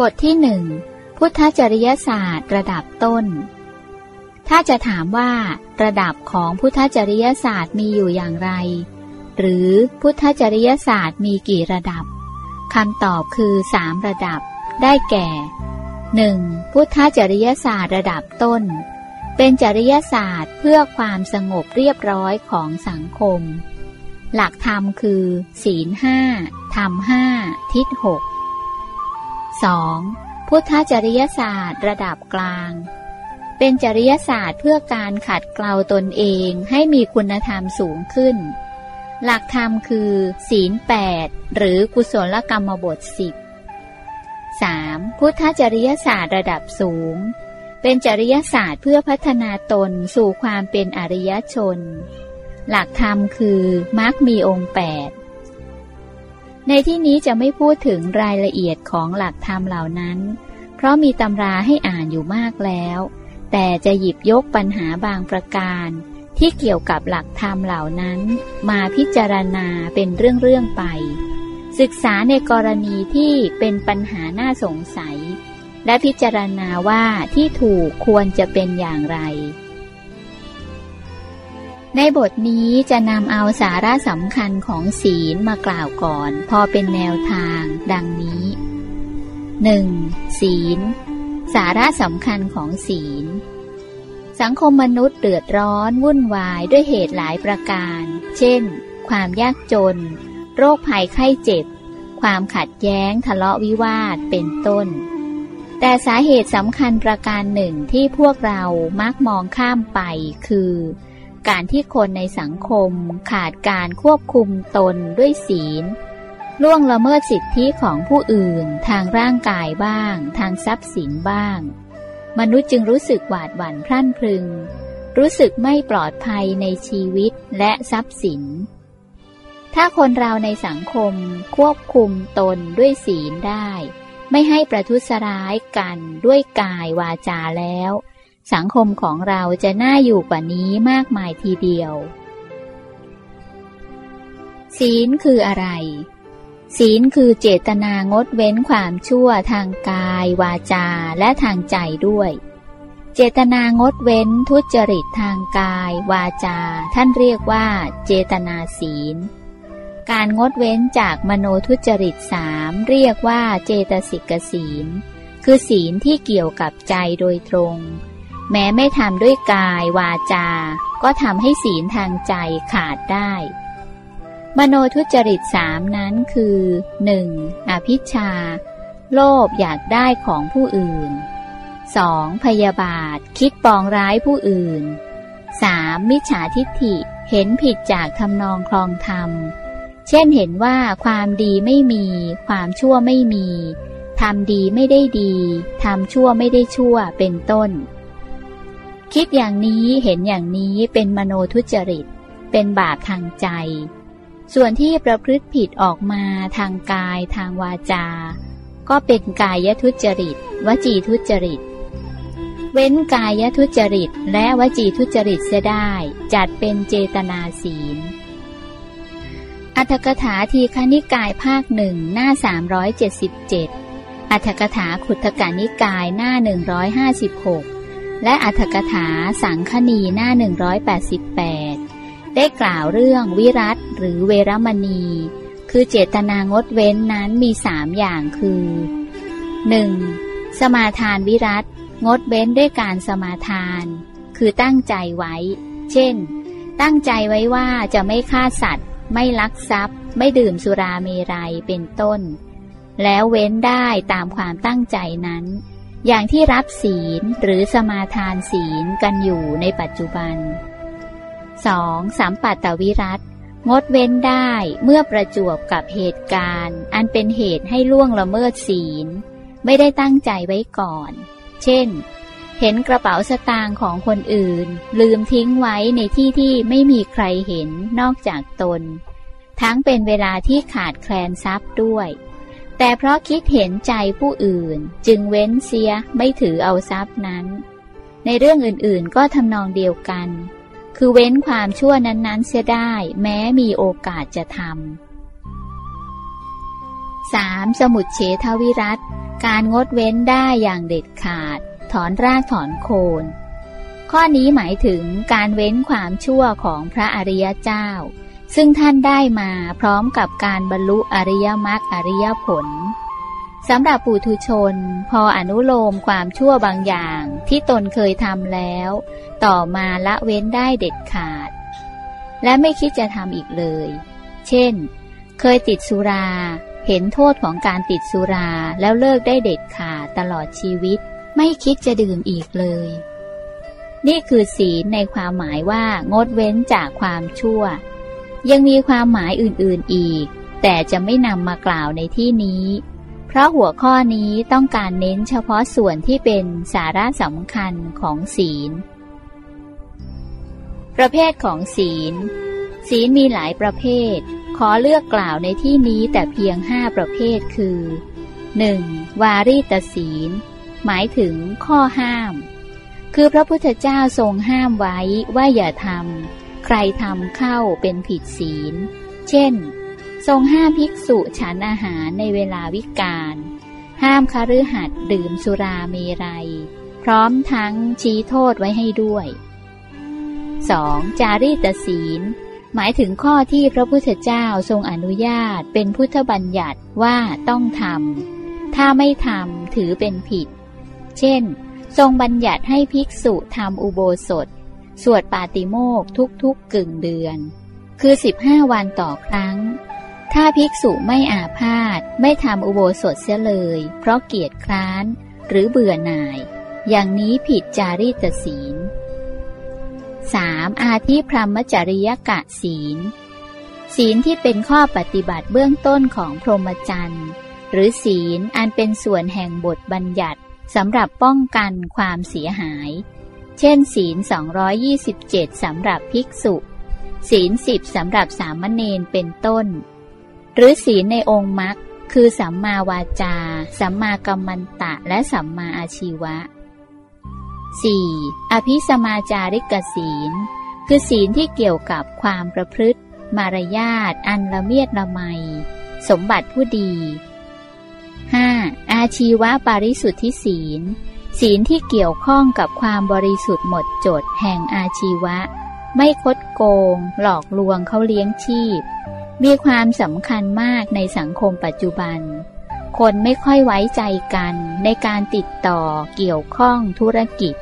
บทที่หนึ่งพุทธจริยศาสตร์ระดับต้น ถ้าจะถามว่า ระดับของพุทธจริยศาสตร์มีอยู่อย่างไร หรือพุทธจริยศาสตร์มีกี่ระดับคำตอบคือสามระดับ ได้แก่ 1. พุทธจริยศาสตร์ระดับต้น เป็นจริยศาสตร์เพื่อความสงบเรียบร้อยของสังคม หลักธรรมคือ ศีลห้าธรรมห้าทิศหก 2. พุทธจริยศาสตร์ระดับกลาง เป็นจริยศาสตร์เพื่อการขัดเกลาตนเองให้มีคุณธรรมสูงขึ้น หลักธรรมคือ ศีลแปดหรือกุศลกรรมบทสิบ 3. พุทธจริยศาสตร์ระดับสูง เป็นจริยศาสตร์เพื่อพัฒนาตนสู่ความเป็นอริยชน หลักธรรมคือมรรคมีองค์แปด ในที่นี้จะไม่พูดถึงรายละเอียดของหลักธรรมเหล่านั้น เพราะมีตำราให้อ่านอยู่มากแล้ว แต่จะหยิบยกปัญหาบางประการ ที่เกี่ยวกับหลักธรรมเหล่านั้น มาพิจารณาเป็นเรื่องๆไป ศึกษาในกรณีที่เป็นปัญหาน่าสงสัย และพิจารณาว่าที่ถูกควรจะเป็นอย่างไร ในบทนี้จะนำเอาสาระสำคัญของศีลมากล่าวก่อน พอเป็นแนวทางดังนี้ 1. ศีล สาระสำคัญของศีล สังคมมนุษย์เดือดร้อนวุ่นวายด้วยเหตุหลายประการ เช่น ความยากจน โรคภัยไข้เจ็บ ความขัดแย้งทะเลาะวิวาทเป็นต้น แต่สาเหตุสำคัญประการหนึ่งที่พวกเรามักมองข้ามไปคือ การที่คนในสังคมขาดการควบคุมตนด้วยศีล ล่วงละเมิดสิทธิของผู้อื่นทางร่างกายบ้าง ทางทรัพย์สินบ้าง มนุษย์จึงรู้สึกหวาดหวั่นพรั่นพรึง รู้สึกไม่ปลอดภัยในชีวิตและทรัพย์สิน ถ้าคนเราในสังคมควบคุมตนด้วยศีลได้ ไม่ให้ประทุษร้ายกันด้วยกายวาจาแล้ว สังคมของเราจะน่าอยู่กว่านี้มากมายทีเดียว ศีลคืออะไร ศีลคือเจตนางดเว้นความชั่วทางกาย วาจาและทางใจด้วย เจตนางดเว้นทุจริตทางกาย วาจา ท่านเรียกว่า เจตนาศีล การงดเว้นจากมโนทุจริตสามเรียกว่าเจตสิกศีล คือศีลที่เกี่ยวกับใจโดยตรง แม้ไม่ทำด้วยกายวาจา ก็ทำให้ศีลทางใจขาดได้ มโนทุจริตสามนั้นคือ 1. อภิชา โลภอยากได้ของผู้อื่น 2. พยาบาทคิดปองร้ายผู้อื่น 3. มิจฉาทิฏฐิเห็นผิดจากทำนองคลองธรรม เช่นเห็นว่าความดีไม่มี ความชั่วไม่มีทำดีไม่ได้ดี ทำชั่วไม่ได้ชั่วเป็นต้น คิดอย่างนี้เห็นอย่างนี้เป็นมโนทุจริต เป็นบาปทางใจ ส่วนที่ประพฤติผิดออกมาทางกายทางวาจา ก็เป็นกายทุจริต วจีทุจริต เว้นกายทุจริตและวจีทุจริตเสียได้จัดเป็นเจตนาศีล อัธกถาทีคณิกายภาคหนึ่งหน้า 377 อัธกถาขุทกานิกายหน้า 156 และอัธกถาสังคณีหน้า 188 ได้กล่าวเรื่องวิรัตหรือเวรมณี คือเจตนางดเว้นนั้นมีสามอย่างคือ 1. สมาทานวิรัตงดเว้นด้วยการสมาทาน คือตั้งใจไว้ เช่น ตั้งใจไว้ว่าจะไม่ฆ่าสัตว์ ไม่ลักทรัพย์ ไม่ดื่มสุราเมรัยเป็นต้น แล้วเว้นได้ตามความตั้งใจนั้น อย่างที่รับศีลหรือสมาทานศีลกันอยู่ในปัจจุบัน 2. สัมปัตตวิรัตงดเว้นได้เมื่อประจวบกับเหตุการณ์ อันเป็นเหตุให้ล่วงละเมิดศีล ไม่ได้ตั้งใจไว้ก่อน เช่น เห็นกระเป๋าสตางค์ของคนอื่น ลืมทิ้งไว้ในที่ที่ไม่มีใครเห็นนอกจากตน ทั้งเป็นเวลาที่ขาดแคลนทรัพย์ด้วย แต่เพราะคิดเห็นใจผู้อื่นจึงเว้นเสียไม่ถือเอาทรัพย์นั้น ในเรื่องอื่นๆก็ทำนองเดียวกัน คือเว้นความชั่วนั้นๆ เสียได้แม้มีโอกาสจะทำ 3. สมุดเฉทวิรัตการงดเว้นได้อย่างเด็ดขาด ถอนรากถอนโคน ข้อนี้หมายถึงการเว้นความชั่วของพระอริยเจ้า ซึ่งท่านได้มาพร้อมกับการบรรลุอริยมรรคอริยผลสำหรับปุถุชน พออนุโลมความชั่วบางอย่างที่ตนเคยทำแล้ว ต่อมาละเว้นได้เด็ดขาด และไม่คิดจะทำอีกเลย เช่น เคยติดสุรา เห็นโทษของการติดสุราแล้วเลิกได้เด็ดขาดตลอดชีวิต ไม่คิดจะดื่มอีกเลย นี่คือศีลในความหมายว่างดเว้นจากความชั่ว ยังมีความหมายอื่นๆอีก แต่จะไม่นำมากล่าวในที่นี้ เพราะหัวข้อนี้ต้องการเน้นเฉพาะส่วนที่เป็นสาระสำคัญของศีล ประเภทของศีล ศีลมีหลายประเภท ขอเลือกกล่าวในที่นี้แต่เพียงห้าประเภทคือ 1. วารีตศีล หมายถึงข้อห้าม คือพระพุทธเจ้าทรงห้ามไว้ว่าอย่าทำ ใครทำเข้าเป็นผิดศีล เช่น ทรงห้ามภิกษุฉันอาหารในเวลาวิกาล ห้ามคฤหัสถ์ดื่มสุราเมรัย พร้อมทั้งชี้โทษไว้ให้ด้วย 2. จารีตศีล หมายถึงข้อที่พระพุทธเจ้าทรงอนุญาตเป็นพุทธบัญญัติว่าต้องทำ ถ้าไม่ทำถือเป็นผิด เช่น ทรงบัญญัติให้ภิกษุทำอุโบสถ สวดปาติโมกทุกๆกึ่งเดือน คือ15วันต่อครั้ง ถ้าภิกษุไม่อาพาธไม่ทำอุโบสถเสียเลย เพราะเกียจคร้านหรือเบื่อหน่าย อย่างนี้ผิดจารีตศีล 3. อาทิพรหมจริยกะศีล ศีลที่เป็นข้อปฏิบัติเบื้องต้นของพรหมจรรย์หรือศีลอันเป็นส่วนแห่งบทบัญญัติสำหรับป้องกันความเสียหาย เช่น ศีล 227 สำหรับภิกษุ ศีลสิบสำหรับสามเณรเป็นต้น หรือศีลในองค์มรรคคือสัมมาวาจา สัมมากัมมันตะ และสัมมาอาชีวะ 4. อภิสมาจาริกศีล คือศีลที่เกี่ยวกับความประพฤติ มารยาท อันละเมียดละไม สมบัติผู้ดี 5. อาชีวะปาริสุทธิศีล ศีลที่เกี่ยวข้องกับความบริสุทธิ์หมดจดแห่งอาชีวะ ไม่คดโกง หลอกลวงเขาเลี้ยงชีพ มีความสำคัญมากในสังคมปัจจุบัน คนไม่ค่อยไว้ใจกันในการติดต่อเกี่ยวข้องธุรกิจ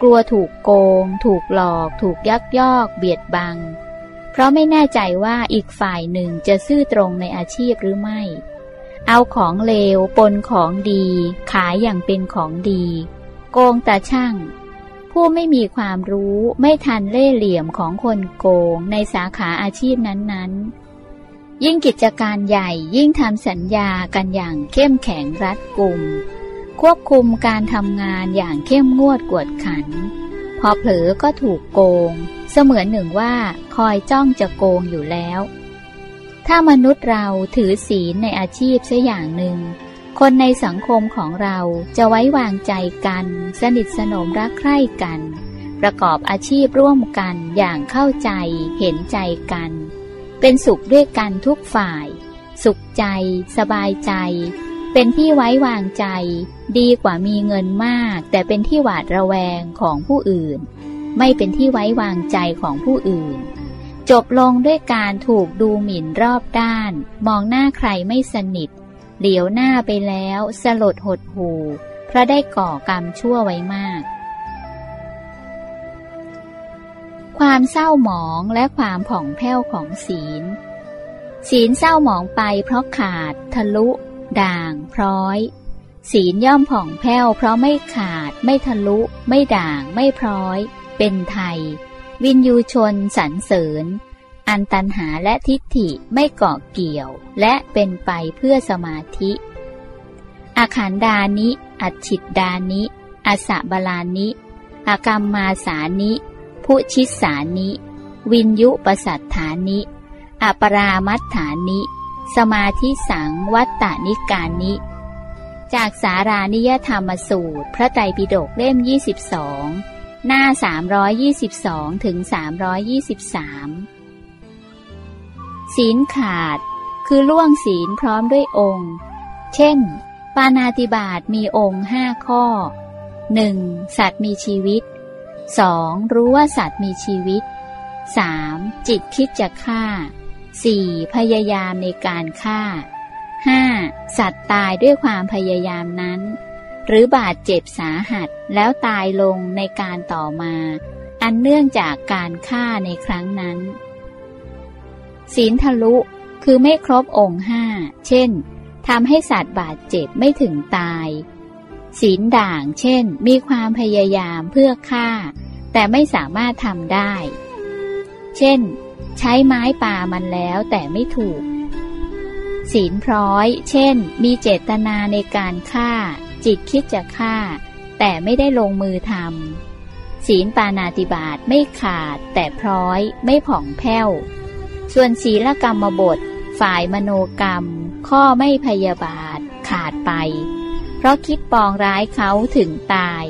กลัวถูกโกง ถูกหลอก ถูกยักยอก เบียดบัง เพราะไม่แน่ใจว่าอีกฝ่ายหนึ่งจะซื่อตรงในอาชีพหรือไม่ เอาของเลวปนของดี ขายอย่างเป็นของดี โกงตาช่าง ผู้ไม่มีความรู้ไม่ทันเล่เหลี่ยมของคนโกงในสาขาอาชีพนั้นๆ ยิ่งกิจการใหญ่ยิ่งทำสัญญากันอย่างเข้มแข็งรัดกุม ควบคุมการทำงานอย่างเข้มงวดกวดขัน พอเผลอก็ถูกโกง เสมือนหนึ่งว่าคอยจ้องจะโกงอยู่แล้ว ถ้ามนุษย์เราถือศีลในอาชีพเสียอย่างหนึ่ง คนในสังคมของเราจะไว้วางใจกัน สนิทสนมรักใคร่กัน ประกอบอาชีพร่วมกันอย่างเข้าใจเห็นใจกัน เป็นสุขด้วยกันทุกฝ่าย สุขใจ สบายใจ เป็นที่ไว้วางใจ ดีกว่ามีเงินมาก แต่เป็นที่หวาดระแวงของผู้อื่น ไม่เป็นที่ไว้วางใจของผู้อื่น จบลงด้วยการถูกดูหมิ่นรอบด้าน มองหน้าใครไม่สนิท เหลียวหน้าไปแล้วสลดหดหูเพราะได้ก่อกรรมชั่วไว้มาก ความเศร้าหมองและความผ่องแผ้วของศีล ศีลเศร้าหมองไปเพราะขาด ทะลุ ด่าง พร้อย ศีลย่อมผ่องแผ้วเพราะไม่ขาด ไม่ทะลุ ไม่ด่าง ไม่พร้อย เป็นไทย วินยูชนสรรเสริญ อันตันหาและทิฏฐิไม่เกาะเกี่ยว และเป็นไปเพื่อสมาธิ อาขันดานิ อัจฉิดดานิอสะบาลานิ อากรรมมาสานิพุชิสานิ วินยุปสัตฐานิ อปรามัฏฐานิ สมาธิสังวัตตานิกานิ จากสารานิยธรรมสูตร พระไตรปิฎกเล่ม 22 หน้า 322 ถึง 323 ศีลขาด คือล่วงศีลพร้อมด้วยองค์ เช่น ปานาติบาตมีองค์ห้าข้อ 1. สัตว์มีชีวิต 2. รู้ว่าสัตว์มีชีวิต 3. จิตคิดจะฆ่า 4. พยายามในการฆ่า 5. สัตว์ตายด้วยความพยายามนั้น หรือบาดเจ็บสาหัสแล้วตายลงในการต่อมา อันเนื่องจากการฆ่าในครั้งนั้น ศีลทะลุคือไม่ครบองค์ห้า เช่นทำให้สัตว์บาดเจ็บไม่ถึงตาย ศีลด่างเช่น มีความพยายามเพื่อฆ่า แต่ไม่สามารถทำได้ เช่น ใช้ไม้ป่ามันแล้วแต่ไม่ถูก ศีลพร้อย เช่น มีเจตนาในการฆ่า จิตคิดจะฆ่า แต่ไม่ได้ลงมือทำศีลปานาติบาตไม่ขาด แต่พร้อยไม่ผ่องแผ้ว ส่วนศีลกรรมบท ฝ่ายมโนกรรม ข้อไม่พยาบาท ขาดไป เพราะคิดปองร้ายเขาถึงตาย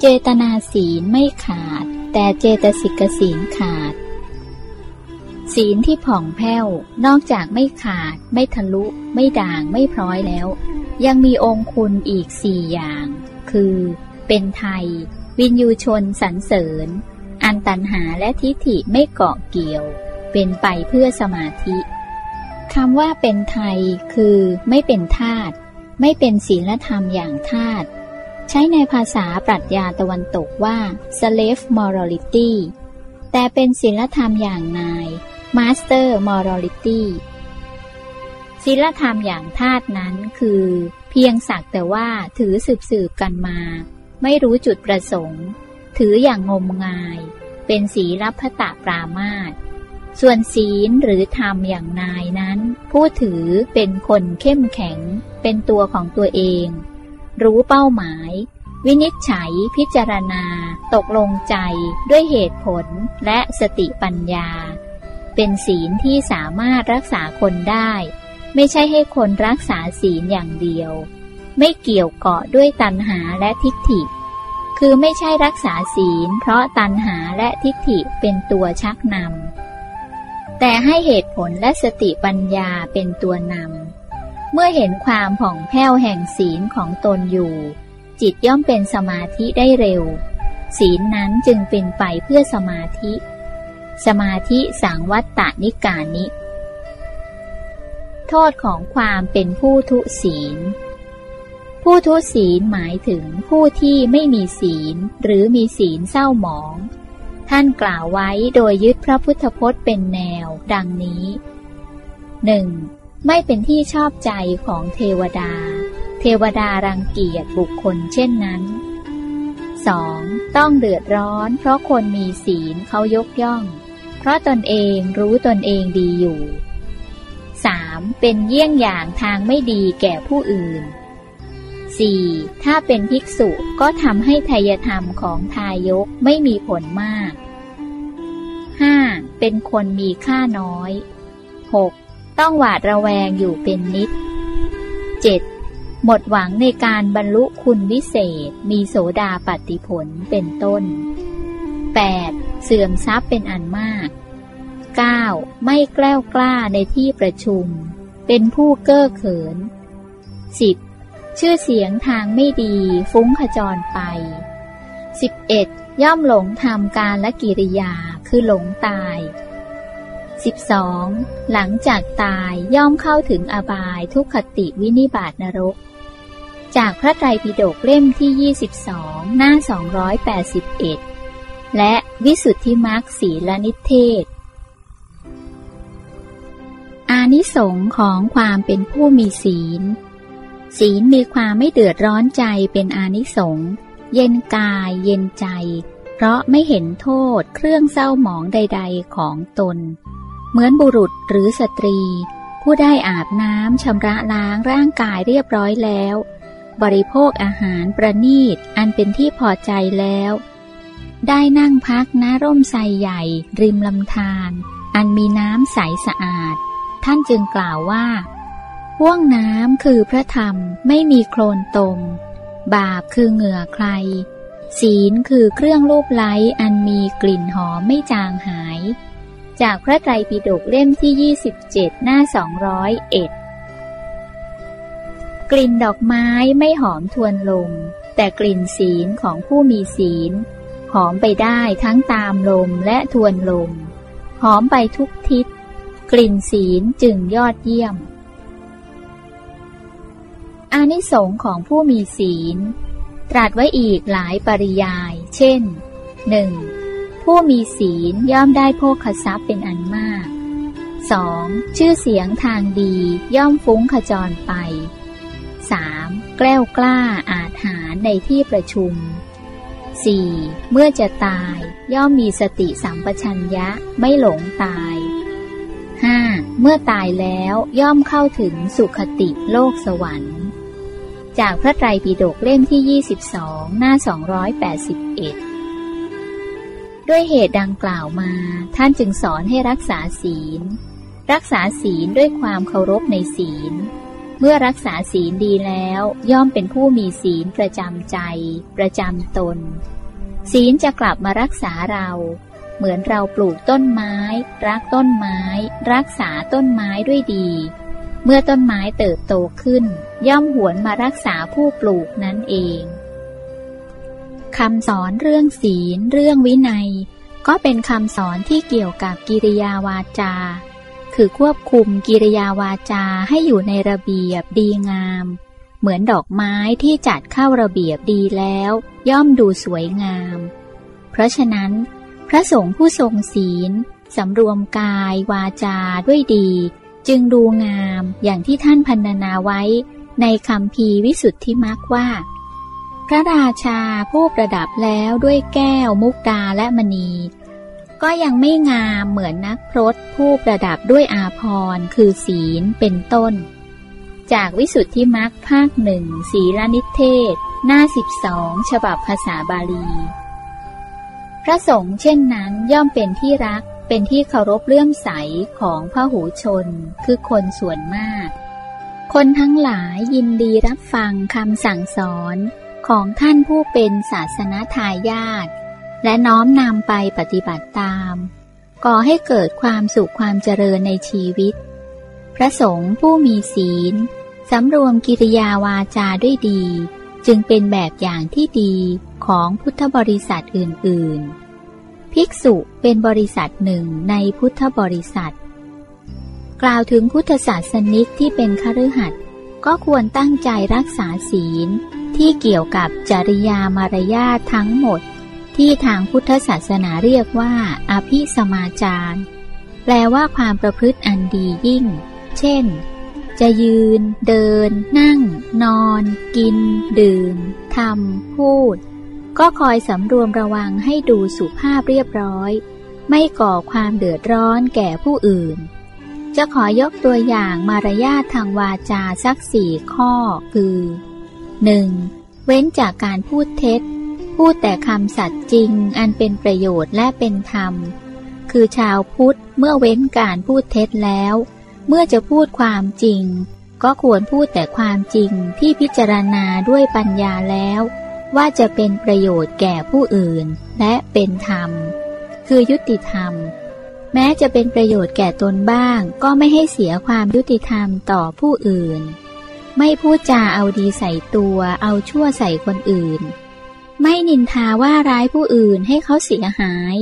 เจตนาศีลไม่ขาด แต่เจตสิกศีลขาด ศีลที่ผ่องแผ้ว นอกจากไม่ขาด ไม่ทะลุ ไม่ด่างไม่พร้อยแล้ว ยังมีองคุณอีกสี่อย่าง คือ เป็นไทย วินยูชนสรรเสริญ อันตันหาและทิฏฐิไม่เกาะเกี่ยว เป็นไปเพื่อสมาธิคำว่าเป็นไทยคือไม่เป็นทาตไม่เป็นศีลธรรมอย่างทาตใช้ในภาษาปรัชญาตะวันตกว่า slave morality แต่เป็นศีลธรรมอย่างนาย master morality ศีลธรรมอย่างทาตุนั้นคือ เพียงสักแต่ว่าถือสืบสืบกันมา ไม่รู้จุดประสงค์ ถืออย่างงมงาย เป็นศีลพตะปรามาตส่วนศีลหรือธรรมอย่างนายนั้น ผู้ถือเป็นคนเข้มแข็ง เป็นตัวของตัวเอง รู้เป้าหมาย วินิจฉัยพิจารณา ตกลงใจด้วยเหตุผลและสติปัญญา เป็นศีลที่สามารถรักษาคนได้ ไม่ใช่ให้คนรักษาศีลอย่างเดียว ไม่เกี่ยวเกาะด้วยตัณหาและทิฏฐิ คือไม่ใช่รักษาศีล เพราะตัณหาและทิฏฐิเป็นตัวชักนำแต่ให้เหตุผลและสติปัญญาเป็นตัวนำเมื่อเห็นความผ่องแผ้วแห่งศีลของตนอยู่ จิตย่อมเป็นสมาธิได้เร็ว ศีลนั้นจึงเป็นไปเพื่อสมาธิ สมาธิสังวัตตนิกานิ โทษของความเป็นผู้ทุศีล ผู้ทุศีลหมายถึงผู้ที่ไม่มีศีลหรือมีศีลเศร้าหมอง ท่านกล่าวไว้โดยยึดพระพุทธพจน์เป็นแนว ดังนี้ 1. ไม่เป็นที่ชอบใจของเทวดา เทวดารังเกียจบุคคลเช่นนั้น 2. ต้องเดือดร้อนเพราะคนมีศีลเขายกย่อง เพราะตนเองรู้ตนเองดีอยู่ 3. เป็นเยี่ยงอย่างทางไม่ดีแก่ผู้อื่น 4. ถ้าเป็นภิกษุก็ทำให้ทายธรรมของทายกไม่มีผลมาก 5. เป็นคนมีค่าน้อย 6. ต้องหวาดระแวงอยู่เป็นนิด 7. หมดหวังในการบรรลุคุณวิเศษมีโสดาปฏิผลเป็นต้น 8. เสื่อมทรัพย์เป็นอันมาก 9. ไม่แกล้วกล้าในที่ประชุม เป็นผู้เก้อเขิน 10. ชื่อเสียงทางไม่ดีฟุ้งขจรไป 11. ย่อมหลงทำการและกิริยาคือหลงตาย 12. หลังจากตายย่อมเข้าถึงอบายทุกขติวินิบาตนรก จากพระไตรปิฎกเล่มที่ 22 หน้า 281 และวิสุทธิมรรคสีลนิเทศ อานิสงค์ของความเป็นผู้มีศีล ศีลมีความไม่เดือดร้อนใจเป็นอานิสงส์เย็นกายเย็นใจ เพราะไม่เห็นโทษเครื่องเศร้าหมองใด ๆของตน เหมือนบุรุษหรือสตรี ผู้ได้อาบน้ำชำระล้างร่างกายเรียบร้อยแล้ว บริโภคอาหารประนีตอันเป็นที่พอใจแล้ว ได้นั่งพักณร่มไทรใหญ่ ริมลำธารอันมีน้ำใสสะอาด ท่านจึงกล่าวว่าห่วงน้ำคือพระธรรมไม่มีโคลนตม บาปคือเหงื่อใคร ศีลคือเครื่องรูปไล้อันมีกลิ่นหอมไม่จางหาย จากพระไตรปิฎกเล่มที่ 27 หน้า 201 กลิ่นดอกไม้ไม่หอมทวนลม แต่กลิ่นศีลของผู้มีศีล หอมไปได้ทั้งตามลมและทวนลม หอมไปทุกทิศ กลิ่นศีลจึงยอดเยี่ยม อานิสงของผู้มีศีล ตรัสไว้อีกหลายปริยาย เช่น 1. ผู้มีศีลย่อมได้โภคทรัพย์เป็นอันมาก 2. ชื่อเสียงทางดีย่อมฟุ้งขจรไป 3. แกล้วกล้าอาจหารในที่ประชุม 4. เมื่อจะตาย ย่อมมีสติสัมปชัญญะไม่หลงตาย 5. เมื่อตายแล้วย่อมเข้าถึงสุขติโลกสวรรค์ จากพระไตรปิฎกเล่มที่ 22 หน้า 281 ด้วยเหตุดังกล่าวมาท่านจึงสอนให้รักษาศีล รักษาศีลด้วยความเคารพในศีล เมื่อรักษาศีลดีแล้ว ย่อมเป็นผู้มีศีลประจำใจ ประจำตน ศีลจะกลับมารักษาเรา เหมือนเราปลูกต้นไม้ รักต้นไม้ รักษาต้นไม้ด้วยดี เมื่อต้นไม้เติบโตขึ้น ย่อมหวนมารักษาผู้ปลูกนั่นเองคำสอนเรื่องศีล เรื่องวินัย ก็เป็นคำสอนที่เกี่ยวกับกิริยาวาจา คือควบคุมกิริยาวาจาให้อยู่ในระเบียบดีงาม เหมือนดอกไม้ที่จัดเข้าระเบียบดีแล้ว ย่อมดูสวยงาม เพราะฉะนั้น พระสงฆ์ผู้ทรงศีลสำรวมกายวาจาด้วยดี จึงดูงามอย่างที่ท่านพันนาไว้ในคำพีวิสุทธิมักว่า พระราชาผู้ประดับแล้วด้วยแก้วมุกดาและมณี ก็ยังไม่งามเหมือนนักพรตผู้ประดับด้วยอาภรคือศีลเป็นต้น จากวิสุทธิมักภาคหนึ่งศีลนิเทศ หน้าสิบสองฉบับภาษาบาลี พระสงฆ์เช่นนั้นย่อมเป็นที่รักเป็นที่เคารพเลื่อมใสของพระหูชนคือคนส่วนมาก คนทั้งหลายยินดีรับฟังคำสั่งสอนของท่านผู้เป็นศาสนาทายาท และน้อมนำไปปฏิบัติตาม ก่อให้เกิดความสุขความเจริญในชีวิต พระสงฆ์ผู้มีศีลสำรวมกิริยาวาจาด้วยดี จึงเป็นแบบอย่างที่ดีของพุทธบริษัทอื่น ๆ ภิกษุเป็นบริษัทหนึ่งในพุทธบริษัท กล่าวถึงพุทธศาสนิกที่เป็นคฤหัสถ์ก็ควรตั้งใจรักษาศีลที่เกี่ยวกับจริยามารยาททั้งหมด ที่ทางพุทธศาสนาเรียกว่าอภิสมาจารแปลว่าความประพฤติอันดียิ่ง เช่น จะยืน เดิน นั่ง นอน กิน ดื่มทำพูด ก็คอยสำรวมระวังให้ดูสุภาพเรียบร้อย ไม่ก่อความเดือดร้อนแก่ผู้อื่น จะขอยกตัวอย่างมารยาททางวาจาสักสี่ข้อคือ 1. เว้นจากการพูดเท็จ พูดแต่คำสัตย์จริงอันเป็นประโยชน์และเป็นธรรม คือชาวพุทธเมื่อเว้นการพูดเท็จแล้ว เมื่อจะพูดความจริง ก็ควรพูดแต่ความจริงที่พิจารณาด้วยปัญญาแล้ว ว่าจะเป็นประโยชน์แก่ผู้อื่น และเป็นธรรม คือยุติธรรม แม้จะเป็นประโยชน์แก่ตนบ้าง ก็ไม่ให้เสียความยุติธรรมต่อผู้อื่น ไม่พูดจาเอาดีใส่ตัวเอาชั่วใส่คนอื่น ไม่นินทาว่าร้ายผู้อื่นให้เขาเสียหาย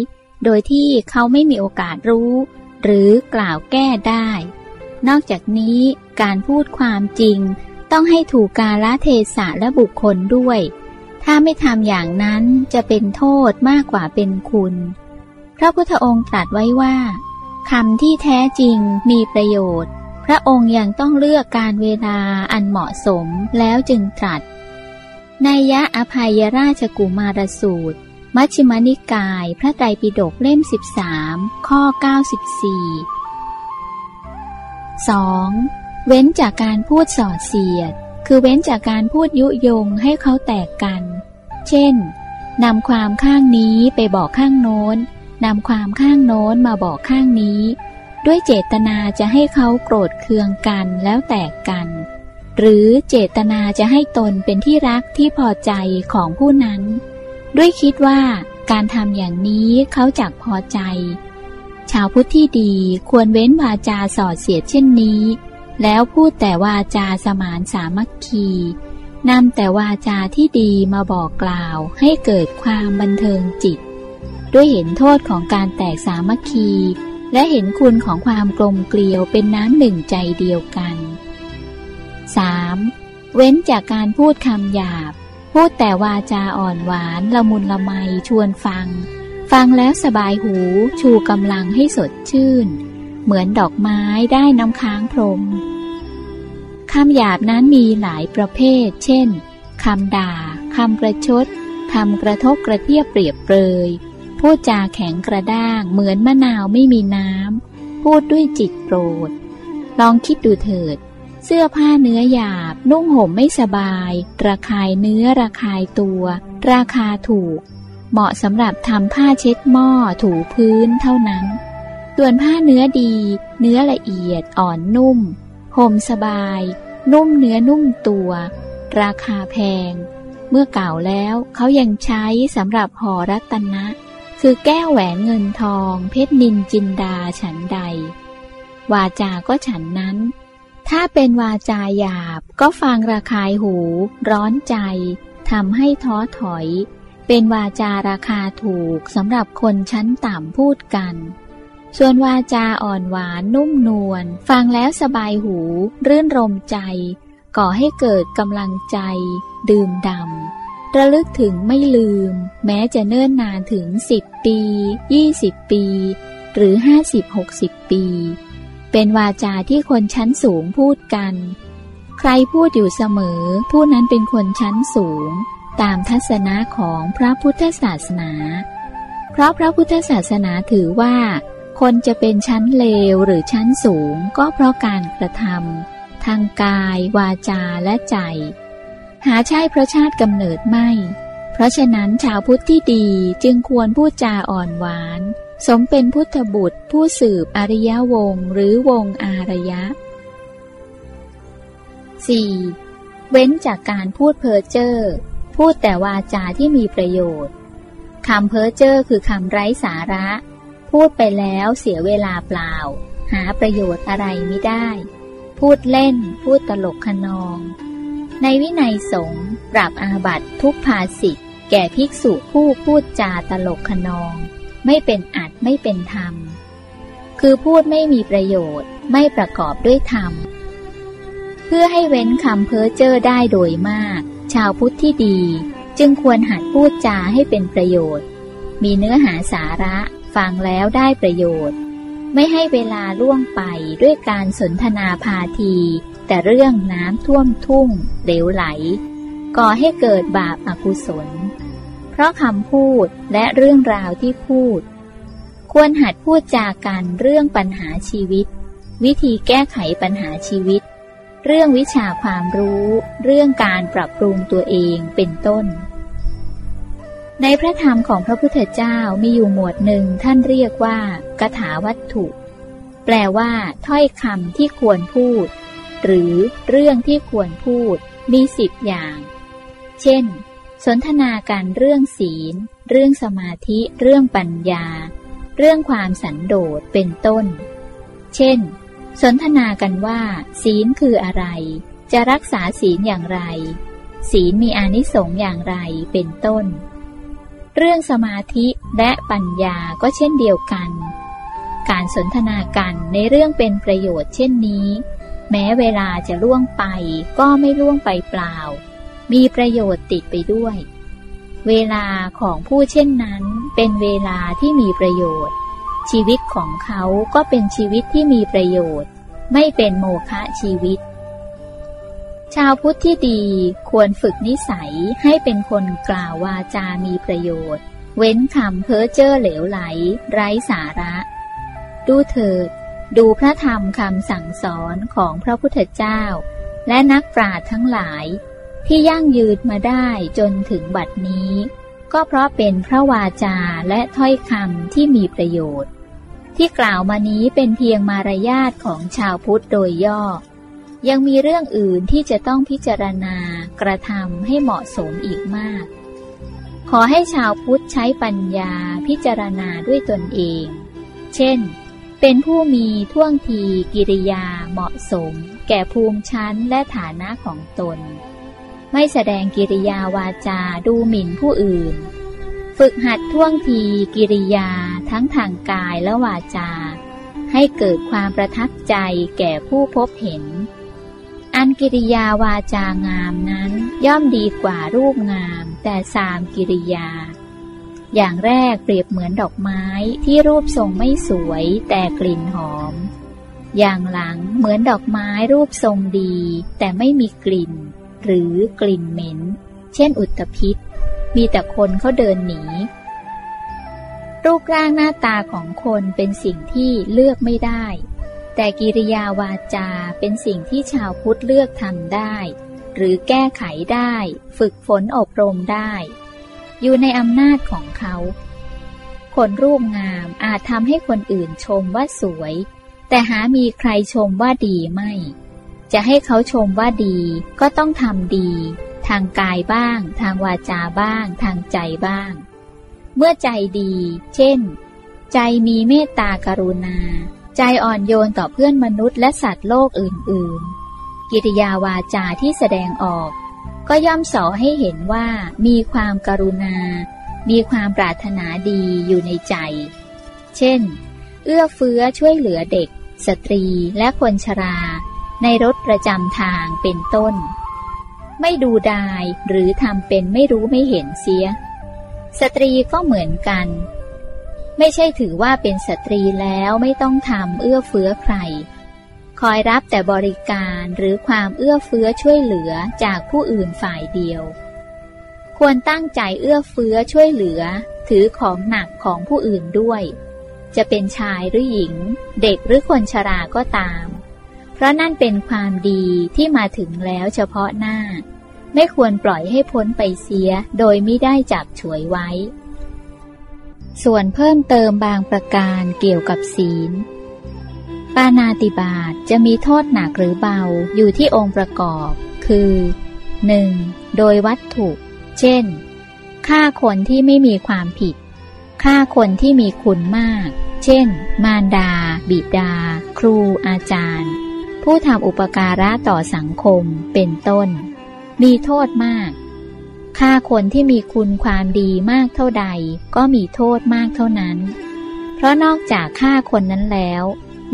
โดยที่เขาไม่มีโอกาสรู้ หรือกล่าวแก้ได้ นอกจากนี้การพูดความจริง ต้องให้ถูกกาลเทศะและบุคคลด้วย ถ้าไม่ทำอย่างนั้นจะเป็นโทษมากกว่าเป็นคุณ พระพุทธองค์ตรัสไว้ว่าคำที่แท้จริงมีประโยชน์ พระองค์ยังต้องเลือกการเวลาอันเหมาะสมแล้วจึงตรัส นัยยะอภัยราชกุมารสูตร มัชฌิมนิกาย พระไตรปิฎกเล่ม 13 ข้อ 94 2. เว้นจากการพูดส่อเสียด คือเว้นจากการพูดยุยงให้เขาแตกกัน เช่น นำความข้างนี้ไปบอกข้างโน้น นำความข้างโน้นมาบอกข้างนี้ ด้วยเจตนาจะให้เขาโกรธเคืองกันแล้วแตกกัน หรือเจตนาจะให้ตนเป็นที่รักที่พอใจของผู้นั้น ด้วยคิดว่าการทำอย่างนี้เขาจักพอใจ ชาวพุทธที่ดีควรเว้นวาจาสอดเสียดเช่นนี้ แล้วพูดแต่วาจาสมานสามัคคีนำแต่วาจาที่ดีมาบอกกล่าวให้เกิดความบันเทิงจิต ด้วยเห็นโทษของการแตกสามัคคี และเห็นคุณของความกลมเกลียวเป็นน้ำหนึ่งใจเดียวกัน 3. เว้นจากการพูดคำหยาบ พูดแต่วาจาอ่อนหวานละมุนละไมชวนฟัง ฟังแล้วสบายหูชูกำลังให้สดชื่น เหมือนดอกไม้ได้น้ำค้างพรมคำหยาบนั้นมีหลายประเภท เช่น คำด่า คำกระชด คำกระทบกระเทียบเปรียบเปรย พูดจาแข็งกระด้าง เหมือนมะนาวไม่มีน้ำ พูดด้วยจิตโกรธ ลองคิดดูเถิด สื้อผ้าเนื้อหยาบ นุ่งห่มไม่สบาย ระคายเนื้อระคายตัว ราคาถูก เหมาะสำหรับทำผ้าเช็ดหม้อถูพื้นเท่านั้น ส่วนผ้าเนื้อดี เนื้อละเอียดอ่อนนุ่ม ห่มสบาย นุ่มเนื้อนุ่มตัว ราคาแพง เมื่อเก่าแล้วเขายังใช้สำหรับห่อรัตนะ คือแก้วแหวนเงินทอง เพชรนินจินดาฉันใด วาจาก็ฉันนั้น ถ้าเป็นวาจาหยาบก็ฟังระคายหู ร้อนใจทำให้ท้อถอย เป็นวาจาราคาถูกสำหรับคนชั้นต่ำพูดกัน ส่วนวาจาอ่อนหวานนุ่มนวลฟังแล้วสบายหู รื่นรมใจ ก่อให้เกิดกำลังใจ ดื่มดำระลึกถึงไม่ลืม แม้จะเนิ่นนานถึงสิบปียี่สิบปี หรือห้าสิบหกสิบปี เป็นวาจาที่คนชั้นสูงพูดกัน ใครพูดอยู่เสมอ ผู้นั้นเป็นคนชั้นสูง ตามทัศนะของพระพุทธศาสนา เพราะพระพุทธศาสนาถือว่า คนจะเป็นชั้นเลวหรือชั้นสูง ก็เพราะการกระทำทางกาย วาจาและใจ หาใช่เพราะชาติกำเนิดไม่ เพราะฉะนั้นชาวพุทธที่ดีจึงควรพูดจาอ่อนหวาน สมเป็นพุทธบุตรผู้สืบอริยวงหรือวงอารยะ 4. เว้นจากการพูดเพ้อเจ้อ พูดแต่วาจาที่มีประโยชน์ คำเพ้อเจ้อคือคำไร้สาระ พูดไปแล้วเสียเวลาเปล่า หาประโยชน์อะไรไม่ได้ พูดเล่น พูดตลกขนอง ในวินัยสงฆ์ปรับอาบัตทุกภาสิทธแก่ภิกษุผู้พูดจาตลกขนอง ไม่เป็นอัดไม่เป็นธรรม คือพูดไม่มีประโยชน์ ไม่ประกอบด้วยธรรม เพื่อให้เว้นคำเพ้อเจ้อได้โดยมาก ชาวพุทธที่ดี จึงควรหัดพูดจาให้เป็นประโยชน์ มีเนื้อหาสาระ ฟังแล้วได้ประโยชน์ ไม่ให้เวลาล่วงไปด้วยการสนทนาพาที แต่เรื่องน้ำท่วมทุ่ง เหลวไหล ก่อให้เกิดบาปอากุศล ราะคำพูดและเรื่องราวที่พูด ควรหัดพูดจากันเรื่องปัญหาชีวิต วิธีแก้ไขปัญหาชีวิต เรื่องวิชาความรู้ เรื่องการปรับปรุงตัวเองเป็นต้น ในพระธรรมของพระพุทธเจ้ามีอยู่หมวดหนึ่งท่านเรียกว่ากถาวัตถุ แปลว่าถ้อยคำที่ควรพูด หรือเรื่องที่ควรพูดมีสิบอย่าง เช่น สนทนาการเรื่องศีล เรื่องสมาธิ เรื่องปัญญา เรื่องความสันโดษเป็นต้น เช่น สนทนากันว่า ศีลคืออะไร จะรักษาศีลอย่างไร ศีลมีอานิสงส์อย่างไรเป็นต้น เรื่องสมาธิและปัญญาก็เช่นเดียวกัน การสนทนากันในเรื่องเป็นประโยชน์เช่นนี้ แม้เวลาจะล่วงไปก็ไม่ล่วงไปเปล่า มีประโยชน์ติดไปด้วย เวลาของผู้เช่นนั้น เป็นเวลาที่มีประโยชน์ ชีวิตของเขาก็เป็นชีวิตที่มีประโยชน์ ไม่เป็นโมฆะชีวิต ชาวพุทธที่ดีควรฝึกนิสัยให้เป็นคนกล่าววาจามีประโยชน์ เว้นคำเพ้อเจ้อเหลวไหล ไร้สาระ ดูเถิดดูพระธรรมคำสั่งสอนของพระพุทธเจ้า และนักปราชญ์ทั้งหลาย ที่ยั่งยืนมาได้จนถึงบัดนี้ ก็เพราะเป็นพระวาจาและถ้อยคำที่มีประโยชน์ ที่กล่าวมานี้เป็นเพียงมารยาทของชาวพุทธโดยย่อ ยังมีเรื่องอื่นที่จะต้องพิจารณากระทำให้เหมาะสมอีกมาก ขอให้ชาวพุทธใช้ปัญญาพิจารณาด้วยตนเอง เช่นเป็นผู้มีท่วงทีกิริยาเหมาะสม แก่ภูมิชั้นและฐานะของตน ไม่แสดงกิริยาวาจาดูหมิ่นผู้อื่น ฝึกหัดท่วงทีกิริยาทั้งทางกายและวาจา ให้เกิดความประทับใจแก่ผู้พบเห็น อันกิริยาวาจางามนั้นย่อมดีกว่ารูปงาม แต่สามกิริยา อย่างแรกเปรียบเหมือนดอกไม้ที่รูปทรงไม่สวยแต่กลิ่นหอม อย่างหลังเหมือนดอกไม้รูปทรงดีแต่ไม่มีกลิ่น หรือกลิ่นเหม็น เช่นอุตภิษมีแต่คนเขาเดินหนี รูปร่างหน้าตาของคนเป็นสิ่งที่เลือกไม่ได้ แต่กิริยาวาจาเป็นสิ่งที่ชาวพุทธเลือกทำได้ หรือแก้ไขได้ ฝึกฝนอบรมได้ อยู่ในอำนาจของเขาคนรูปงามอาจทำให้คนอื่นชมว่าสวย แต่หามีใครชมว่าดีไม่ จะให้เขาชมว่าดีก็ต้องทำดี ทางกายบ้าง ทางวาจาบ้าง ทางใจบ้าง เมื่อใจดี เช่น ใจมีเมตตากรุณา ใจอ่อนโยนต่อเพื่อนมนุษย์และสัตว์โลกอื่น ๆ กิริยาวาจาที่แสดงออก ก็ย่อมสอให้เห็นว่ามีความกรุณา มีความปรารถนาดีอยู่ในใจ เช่น เอื้อเฟื้อช่วยเหลือเด็ก สตรีและคนชรา ในรถประจำทางเป็นต้น ไม่ดูดายหรือทำเป็นไม่รู้ไม่เห็นเสีย สตรีก็เหมือนกัน ไม่ใช่ถือว่าเป็นสตรีแล้วไม่ต้องทำเอื้อเฟื้อใคร คอยรับแต่บริการหรือความเอื้อเฟื้อช่วยเหลือจากผู้อื่นฝ่ายเดียว ควรตั้งใจเอื้อเฟื้อช่วยเหลือ ถือของหนักของผู้อื่นด้วย จะเป็นชายหรือหญิง เด็กหรือคนชราก็ตาม ราะนั่นเป็นความดีที่มาถึงแล้วเฉพาะหน้า ไม่ควรปล่อยให้พ้นไปเสียโดยไม่ได้จับฉวยไว้ ส่วนเพิ่มเติมบางประการเกี่ยวกับศีล ปานาติบาตจะมีโทษหนักหรือเบาอยู่ที่องค์ประกอบ คือ 1. โดยวัตถุ เช่น ฆ่าคนที่ไม่มีความผิด ฆ่าคนที่มีคุณมาก เช่น มารดา บิดา ครูอาจารย์ ผู้ทำอุปการะต่อสังคมเป็นต้น มีโทษมาก ฆ่าคนที่มีคุณความดีมากเท่าใด ก็มีโทษมากเท่านั้น เพราะนอกจากฆ่าคนนั้นแล้ว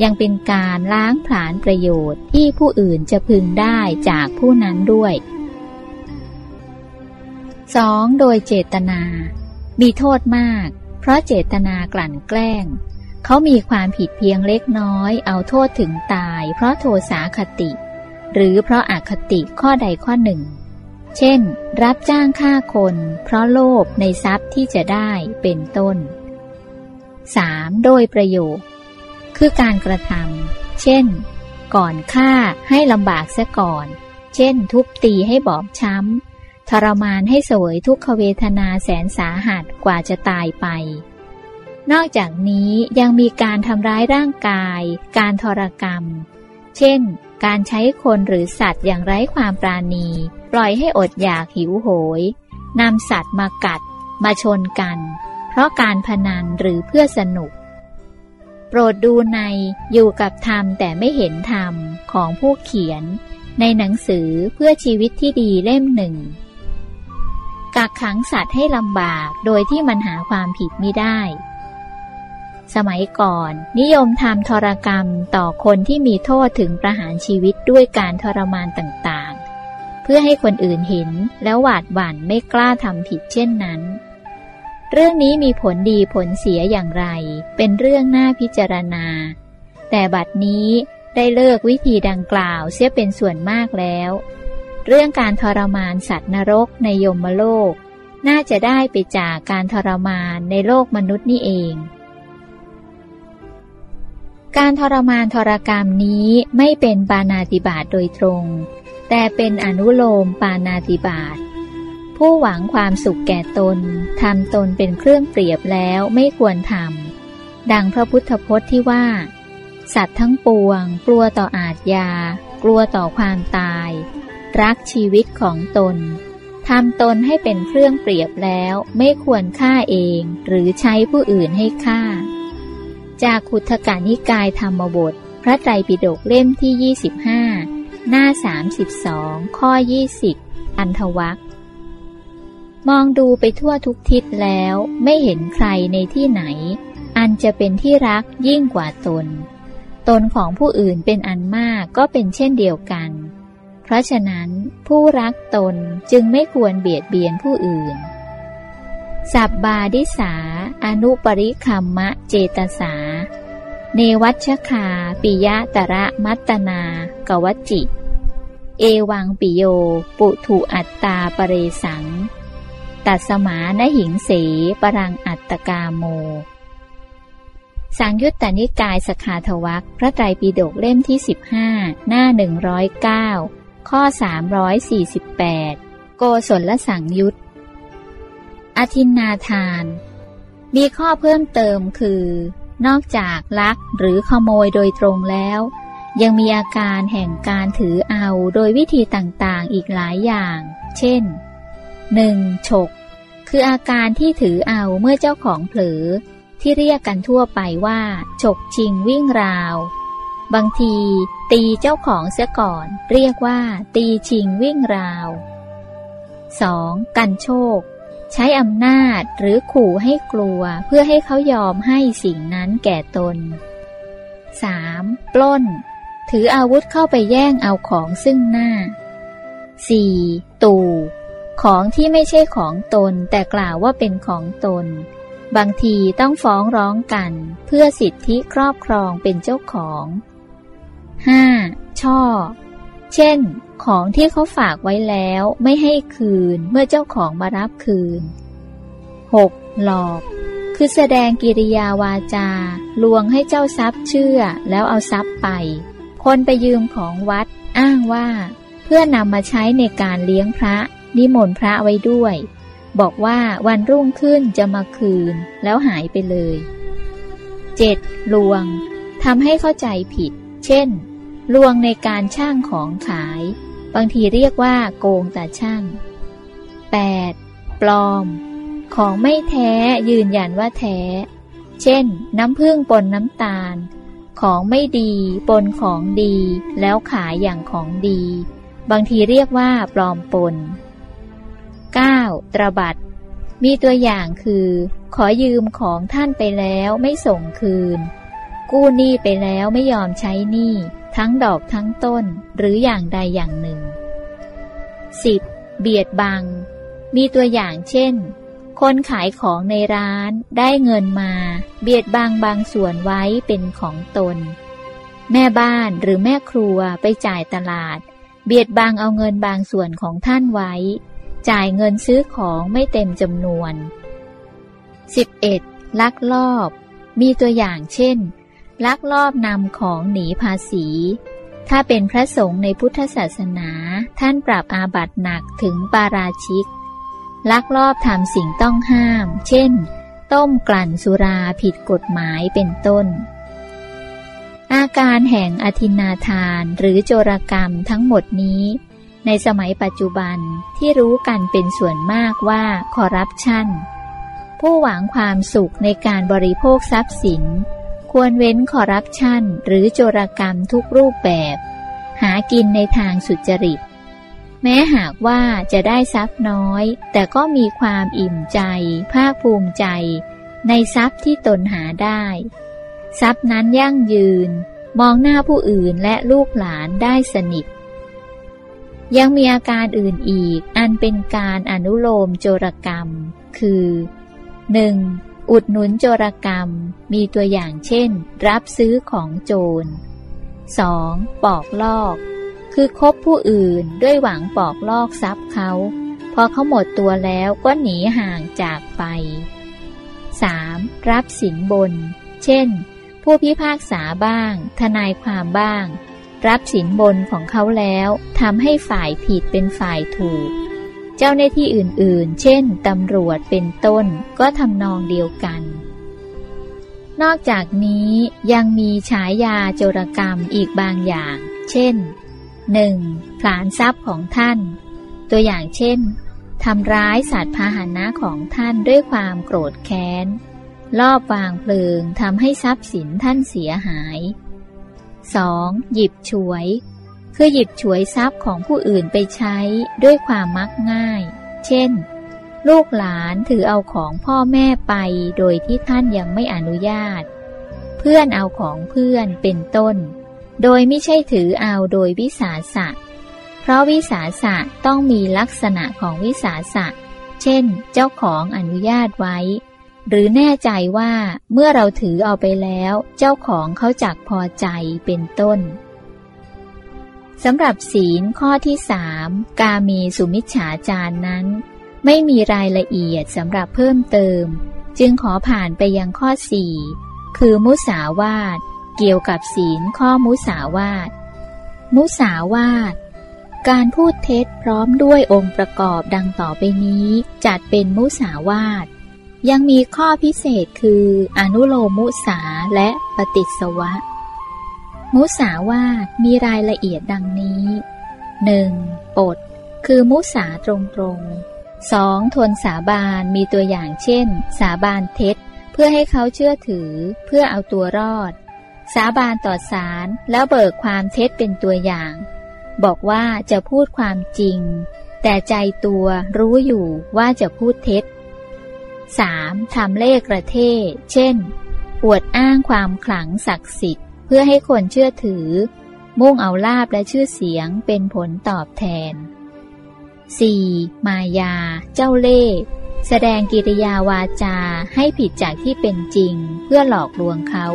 ยังเป็นการล้างผลาญประโยชน์ที่ผู้อื่นจะพึงได้จากผู้นั้นด้วย 2. โดยเจตนา มีโทษมาก เพราะเจตนากลั่นแกล้ง เขามีความผิดเพียงเล็กน้อย เอาโทษถึงตาย เพราะโทสาคติ หรือเพราะอาคติข้อใดข้อหนึ่ง เช่น รับจ้างฆ่าคน เพราะโลภในทรัพย์ที่จะได้เป็นต้น 3. โดยประโยชน์คือการกระทำเช่น ก่อนฆ่าให้ลำบากเสียก่อน เช่น ทุบตีให้บอบช้ำทรมานให้เสวยทุกขเวทนาแสนสาหัสกว่าจะตายไป นอกจากนี้ยังมีการทำร้ายร่างกาย การทรกรรม เช่น การใช้คนหรือสัตว์อย่างไร้ความปราณี ปล่อยให้อดอยากหิวโหยนำสัตว์มากัด มาชนกัน เพราะการพนันหรือเพื่อสนุก โปรดดูในอยู่กับธรรมแต่ไม่เห็นธรรมของผู้เขียน ในหนังสือเพื่อชีวิตที่ดีเล่มหนึ่งกักขังสัตว์ให้ลำบากโดยที่มันหาความผิดไม่ได้ สมัยก่อน นิยมทำทรกรรมต่อคนที่มีโทษถึงประหารชีวิตด้วยการทรมานต่างๆ เพื่อให้คนอื่นเห็นแล้วหวาดหวั่นไม่กล้าทำผิดเช่นนั้น เรื่องนี้มีผลดีผลเสียอย่างไร เป็นเรื่องน่าพิจารณา แต่บัดนี้ได้เลิกวิธีดังกล่าวเสียเป็นส่วนมากแล้ว เรื่องการทรมานสัตว์นรกในยมโลก น่าจะได้ไปจากการทรมานในโลกมนุษย์นี่เอง การทรมานทรกรรมนี้ไม่เป็นปานาติบาตโดยตรง แต่เป็นอนุโลมปานาติบาตผู้หวังความสุขแก่ตนทำตนเป็นเครื่องเปรียบแล้วไม่ควรทำดังพระพุทธพจน์ที่ว่า สัตว์ทั้งปวง กลัวต่ออาทยา กลัวต่อความตาย รักชีวิตของตนทำตนให้เป็นเครื่องเปรียบแล้วไม่ควรฆ่าเอง หรือใช้ผู้อื่นให้ฆ่า จากขุทกานิกายธรรมบท พระไตรปิฎกเล่มที่ 25 หน้า 32 ข้อ 20 อันทวักมองดูไปทั่วทุกทิศแล้วไม่เห็นใครในที่ไหน อันจะเป็นที่รักยิ่งกว่าตน ตนของผู้อื่นเป็นอันมากก็เป็นเช่นเดียวกัน เพราะฉะนั้นผู้รักตนจึงไม่ควรเบียดเบียนผู้อื่น สับบาดิสา อนุปริคัมมะเจตสา เนวัชคา ปิยะตระมัตนากวจิ เอวังปิโย ปุถุอัตตาปเรสัง ตัสมานหิงเส ปรังอัตตกาโม สังยุตตนิกายสขาทวักพระไตรปิฎกเล่มที่15หน้า109ข้อ348โกศลสังยุต อธินนาทาน มีข้อเพิ่มเติมคือ นอกจากลักหรือขโมยโดยตรงแล้ว ยังมีอาการแห่งการถือเอาโดยวิธีต่างๆอีกหลายอย่าง เช่น 1. ฉก คืออาการที่ถือเอาเมื่อเจ้าของเผลอ ที่เรียกกันทั่วไปว่า ฉกชิงวิ่งราว บางที ตีเจ้าของเสียก่อน เรียกว่า ตีชิงวิ่งราว 2. กันโชค ใช้อำนาจหรือขู่ให้กลัวเพื่อให้เขายอมให้สิ่งนั้นแก่ตน 3. ปล้น ถืออาวุธเข้าไปแย่งเอาของซึ่งหน้า 4. ตู่ ของที่ไม่ใช่ของตนแต่กล่าวว่าเป็นของตน บางทีต้องฟ้องร้องกัน เพื่อสิทธิครอบครองเป็นเจ้าของ 5. ช่อ เช่น ของที่เขาฝากไว้แล้วไม่ให้คืนเมื่อเจ้าของมารับคืน 6. หลอก คือแสดงกิริยาวาจา ลวงให้เจ้าทรัพย์เชื่อแล้วเอาทรัพย์ไป คนไปยืมของวัดอ้างว่า เพื่อนำมาใช้ในการเลี้ยงพระ นิมนต์พระไว้ด้วย บอกว่าวันรุ่งขึ้นจะมาคืน แล้วหายไปเลย 7. ลวงทำให้เข้าใจผิด เช่น ลวงในการช่างของขาย บางทีเรียกว่าโกงตาช่าง 8. ปลอม ของไม่แท้ยืนยันว่าแท้ เช่น น้ำผึ้งปนน้ำตาล ของไม่ดีปนของดี แล้วขายอย่างของดี บางทีเรียกว่าปลอมปน 9. ตรบัด มีตัวอย่างคือ ขอยืมของท่านไปแล้วไม่ส่งคืน กู้หนี้ไปแล้วไม่ยอมใช้หนี้ ทั้งดอกทั้งต้นหรืออย่างใดอย่างหนึ่ง 10. เบียดบัง มีตัวอย่างเช่น คนขายของในร้านได้เงินมา เบียดบังบางส่วนไว้เป็นของตน แม่บ้านหรือแม่ครัวไปจ่ายตลาด เบียดบังเอาเงินบางส่วนของท่านไว้ จ่ายเงินซื้อของไม่เต็มจำนวน 11. ลักลอบ มีตัวอย่างเช่น ลักลอบนำของหนีภาษี ถ้าเป็นพระสงฆ์ในพุทธศาสนาท่านปรับอาบัตหนักถึงปาราชิก ลักลอบทำสิ่งต้องห้าม เช่น ต้มกลั่นสุราผิดกฎหมายเป็นต้น อาการแห่งอธินาทานหรือโจรกรรมทั้งหมดนี้ ในสมัยปัจจุบันที่รู้กันเป็นส่วนมากว่าคอร์รัปชันผู้หวังความสุขในการบริโภคทรัพย์สิน ควรเว้นคอรัปชันหรือโจรกรรมทุกรูปแบบ หากินในทางสุจริต แม้หากว่าจะได้ทรัพย์น้อย แต่ก็มีความอิ่มใจ ภาคภูมิใจ ในทรัพย์ที่ตนหาได้ ทรัพย์นั้นยั่งยืน มองหน้าผู้อื่นและลูกหลานได้สนิท ยังมีอาการอื่นอีก อันเป็นการอนุโลมโจรกรรม คือ 1. อุดหนุนโจรกรรมมีตัวอย่างเช่น รับซื้อของโจร 2. ปอกลอก คือคบผู้อื่นด้วยหวังปอกลอกทรัพย์เขา พอเขาหมดตัวแล้วก็หนีห่างจากไป 3. รับสินบน เช่น ผู้พิพากษาบ้าง ทนายความบ้าง รับสินบนของเขาแล้วทำให้ฝ่ายผิดเป็นฝ่ายถูก เจ้าหน้าที่อื่นๆ เช่น ตำรวจเป็นต้นก็ทำนองเดียวกัน นอกจากนี้ยังมีฉายาโจรกรรมอีกบางอย่าง เช่น 1. ผลานทรัพย์ของท่าน ตัวอย่างเช่นทำร้ายสัตว์พาหนะของท่านด้วยความโกรธแค้น ลอบวางเพลิงทำให้ทรัพย์สินท่านเสียหาย 2. หยิบฉวย คือหยิบฉวยทรัพย์ของผู้อื่นไปใช้ด้วยความมักง่าย เช่น ลูกหลานถือเอาของพ่อแม่ไปโดยที่ท่านยังไม่อนุญาต เพื่อนเอาของเพื่อนเป็นต้น โดยไม่ใช่ถือเอาโดยวิสาสะ เพราะวิสาสะต้องมีลักษณะของวิสาสะ เช่น เจ้าของอนุญาตไว้ หรือแน่ใจว่าเมื่อเราถือเอาไปแล้ว เจ้าของเขาจักพอใจเป็นต้น สำหรับศีลข้อที่สามกามีสุมิจฉาจารนั้น ไม่มีรายละเอียดสำหรับเพิ่มเติม จึงขอผ่านไปยังข้อสี่คือมุสาวาทเกี่ยวกับศีลข้อมุสาวาทมุสาวาทการพูดเท็จพร้อมด้วยองค์ประกอบดังต่อไปนี้ จัดเป็นมุสาวาทยังมีข้อพิเศษคืออนุโลมมุสาและปฏิสวะ มุสาวาทมีรายละเอียดดังนี้ 1. ปด คือมุสาตรงตรงสองทนสาบานมีตัวอย่างเช่น สาบานเท็จ เพื่อให้เขาเชื่อถือ เพื่อเอาตัวรอด สาบานต่อศาลแล้วเบิกความเท็จเป็นตัวอย่าง บอกว่าจะพูดความจริง แต่ใจตัวรู้อยู่ว่าจะพูดเท็จ 3. ทำเลขประเทศ เช่น อวดอ้างความขลังศักดิ์สิทธิ์ เพื่อให้คนเชื่อถือ มุ่งเอาลาบและชื่อเสียงเป็นผลตอบแทน 4. มายา เจ้าเล่ห์แสดงกิริยาวาจาให้ผิดจากที่เป็นจริงเพื่อหลอกลวงเขา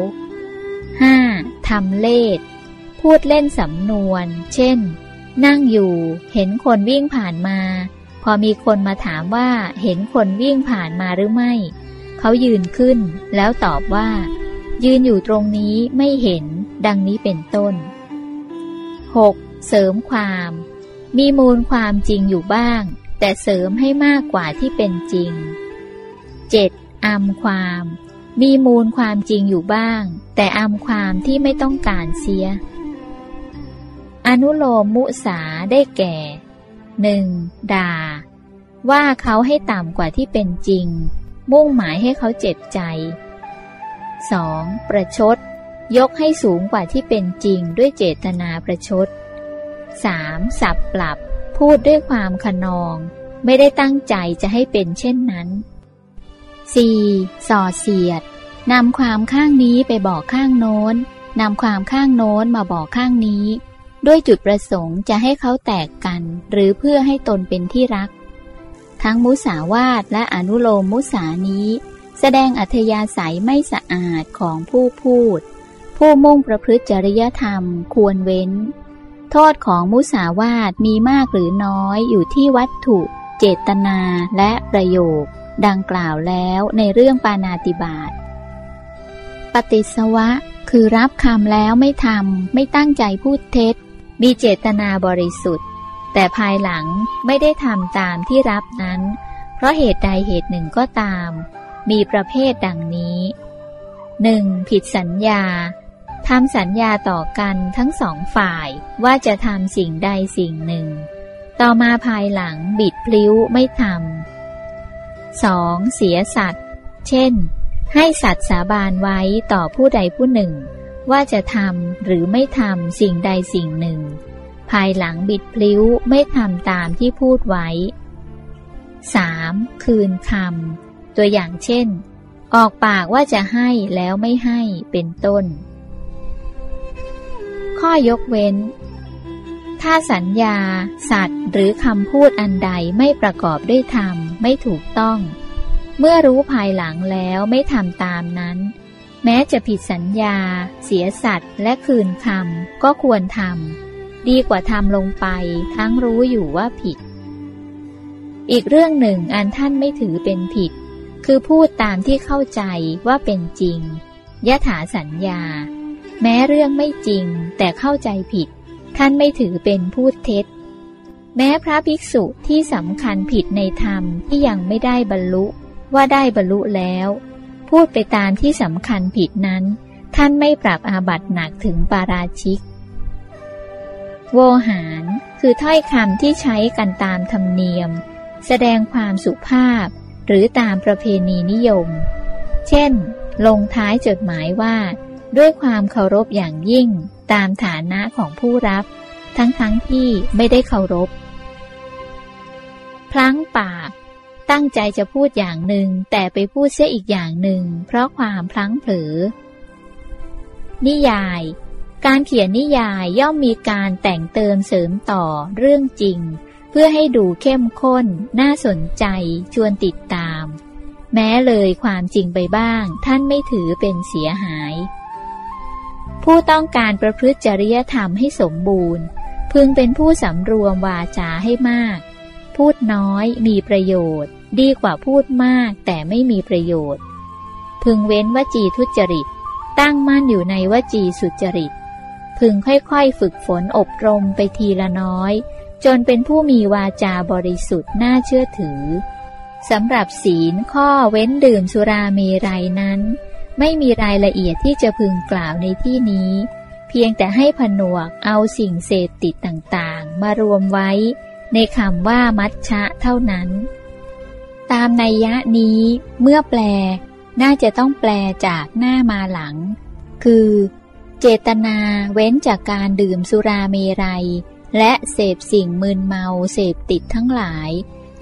5. ทำเล่ห์พูดเล่นสำนวน เช่น นั่งอยู่เห็นคนวิ่งผ่านมา พอมีคนมาถามว่าเห็นคนวิ่งผ่านมาหรือไม่ เขายืนขึ้นแล้วตอบว่า ยืนอยู่ตรงนี้ไม่เห็นดังนี้เป็นต้น 6. เสริมความ มีมูลความจริงอยู่บ้าง แต่เสริมให้มากกว่าที่เป็นจริง 7. อำความ มีมูลความจริงอยู่บ้าง แต่อำความที่ไม่ต้องการเสีย อนุโลมมุสาได้แก่ 1. ด่า ว่าเขาให้ต่ำกว่าที่เป็นจริง มุ่งหมายให้เขาเจ็บใจ 2. ประชด ยกให้สูงกว่าที่เป็นจริงด้วยเจตนาประชด 3. สับปรับ พูดด้วยความขนอง ไม่ได้ตั้งใจจะให้เป็นเช่นนั้น 4. ส่อเสียดนำความข้างนี้ไปบอกข้างโน้นนำความข้างโน้นมาบอกข้างนี้ ด้วยจุดประสงค์จะให้เขาแตกกัน หรือเพื่อให้ตนเป็นที่รัก ทั้งมุสาวาทและอนุโลมมุสานี้ แสดงอัธยาศัยไม่สะอาดของผู้พูด ผู้มุ่งประพฤติจริยธรรมควรเว้น โทษของมุสาวาทมีมากหรือน้อยอยู่ที่วัตถุ เจตนาและประโยค ดังกล่าวแล้วในเรื่องปานาติบาตปฏิสวะ คือรับคำแล้วไม่ทำไม่ตั้งใจพูดเท็จ มีเจตนาบริสุทธิ์ แต่ภายหลังไม่ได้ทำตามที่รับนั้น เพราะเหตุใดเหตุหนึ่งก็ตาม มีประเภทดังนี้ 1. ผิดสัญญาทำสัญญาต่อกันทั้งสองฝ่ายว่าจะทำสิ่งใดสิ่งหนึ่ง ต่อมาภายหลังบิดพลิ้วไม่ทำ 2. เสียสัตว์ เช่น ให้สัตว์สาบานไว้ต่อผู้ใดผู้หนึ่ง ว่าจะทำหรือไม่ทำสิ่งใดสิ่งหนึ่ง ภายหลังบิดพลิ้วไม่ทำตามที่พูดไว้ 3. คืนคำ ตัวอย่างเช่น ออกปากว่าจะให้แล้วไม่ให้เป็นต้น ข้อยกเว้น ถ้าสัญญา สัตว์หรือคำพูดอันใดไม่ประกอบด้วยธรรมไม่ถูกต้อง เมื่อรู้ภายหลังแล้วไม่ทำตามนั้น แม้จะผิดสัญญา เสียสัตว์และคืนคำก็ควรทำดีกว่าทำลงไปทั้งรู้อยู่ว่าผิดอีกเรื่องหนึ่งอันท่านไม่ถือเป็นผิด คือพูดตามที่เข้าใจว่าเป็นจริง ยถาสัญญา แม้เรื่องไม่จริงแต่เข้าใจผิด ท่านไม่ถือเป็นพูดเท็จ แม้พระภิกษุที่สำคัญผิดในธรรมที่ยังไม่ได้บรรลุว่าได้บรรลุแล้ว พูดไปตามที่สำคัญผิดนั้น ท่านไม่ปรับอาบัติหนักถึงปาราชิก โวหารคือถ้อยคำที่ใช้กันตามธรรมเนียม แสดงความสุภาพ หรือตามประเพณีนิยม เช่น ลงท้ายจดหมายว่า ด้วยความเคารพอย่างยิ่งตามฐานะของผู้รับ ทั้งๆทที่ไม่ได้เคารพ พลั้งปาก ตั้งใจจะพูดอย่างหนึ่ง แต่ไปพูดเสียอีกอย่างหนึ่ง เพราะความพลั้งเผลอ นิยาย การเขียนนิยายย่อมมีการแต่งเติมเสริมต่อเรื่องจริง เพื่อให้ดูเข้มข้น น่าสนใจ ชวนติดตาม แม้เลยความจริงไปบ้าง ท่านไม่ถือเป็นเสียหาย ผู้ต้องการประพฤติจริยธรรมให้สมบูรณ์ พึงเป็นผู้สำรวมวาจาให้มาก พูดน้อยมีประโยชน์ ดีกว่าพูดมากแต่ไม่มีประโยชน์ พึงเว้นวจีทุจริต ตั้งมั่นอยู่ในวจีสุจริต พึงค่อยๆฝึกฝนอบรมไปทีละน้อย จนเป็นผู้มีวาจาบริสุทธิ์น่าเชื่อถือสำหรับศีลข้อเว้นดื่มสุราเมรัยนั้น ไม่มีรายละเอียดที่จะพึงกล่าวในที่นี้ เพียงแต่ให้ผนวกเอาสิ่งเสพติดต่างๆ มารวมไว้ ในคำว่ามัชชะเท่านั้น ตามนัยยะนี้ เมื่อแปล น่าจะต้องแปลจากหน้ามาหลัง คือ เจตนาเว้นจากการดื่มสุราเมรัย และเสพสิ่งมึนเมาเสพติดทั้งหลาย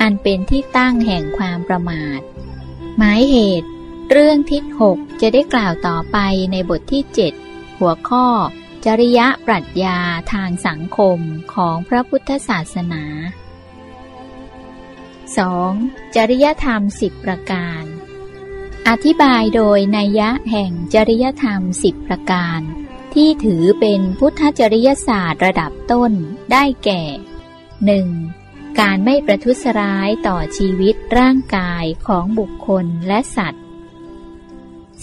อันเป็นที่ตั้งแห่งความประมาท หมายเหตุ เรื่องทิศหกจะได้กล่าวต่อไปในบทที่เจ็ดหัวข้อ จริยะปรัชญาทางสังคมของพระพุทธศาสนา 2. จริยธรรมสิบประการ อธิบายโดยนัยยะแห่งจริยธรรมสิบประการ ที่ถือเป็นพุทธจริยศาสตร์ระดับต้นได้แก่ 1. การไม่ประทุษร้ายต่อชีวิตร่างกายของบุคคลและสัตว์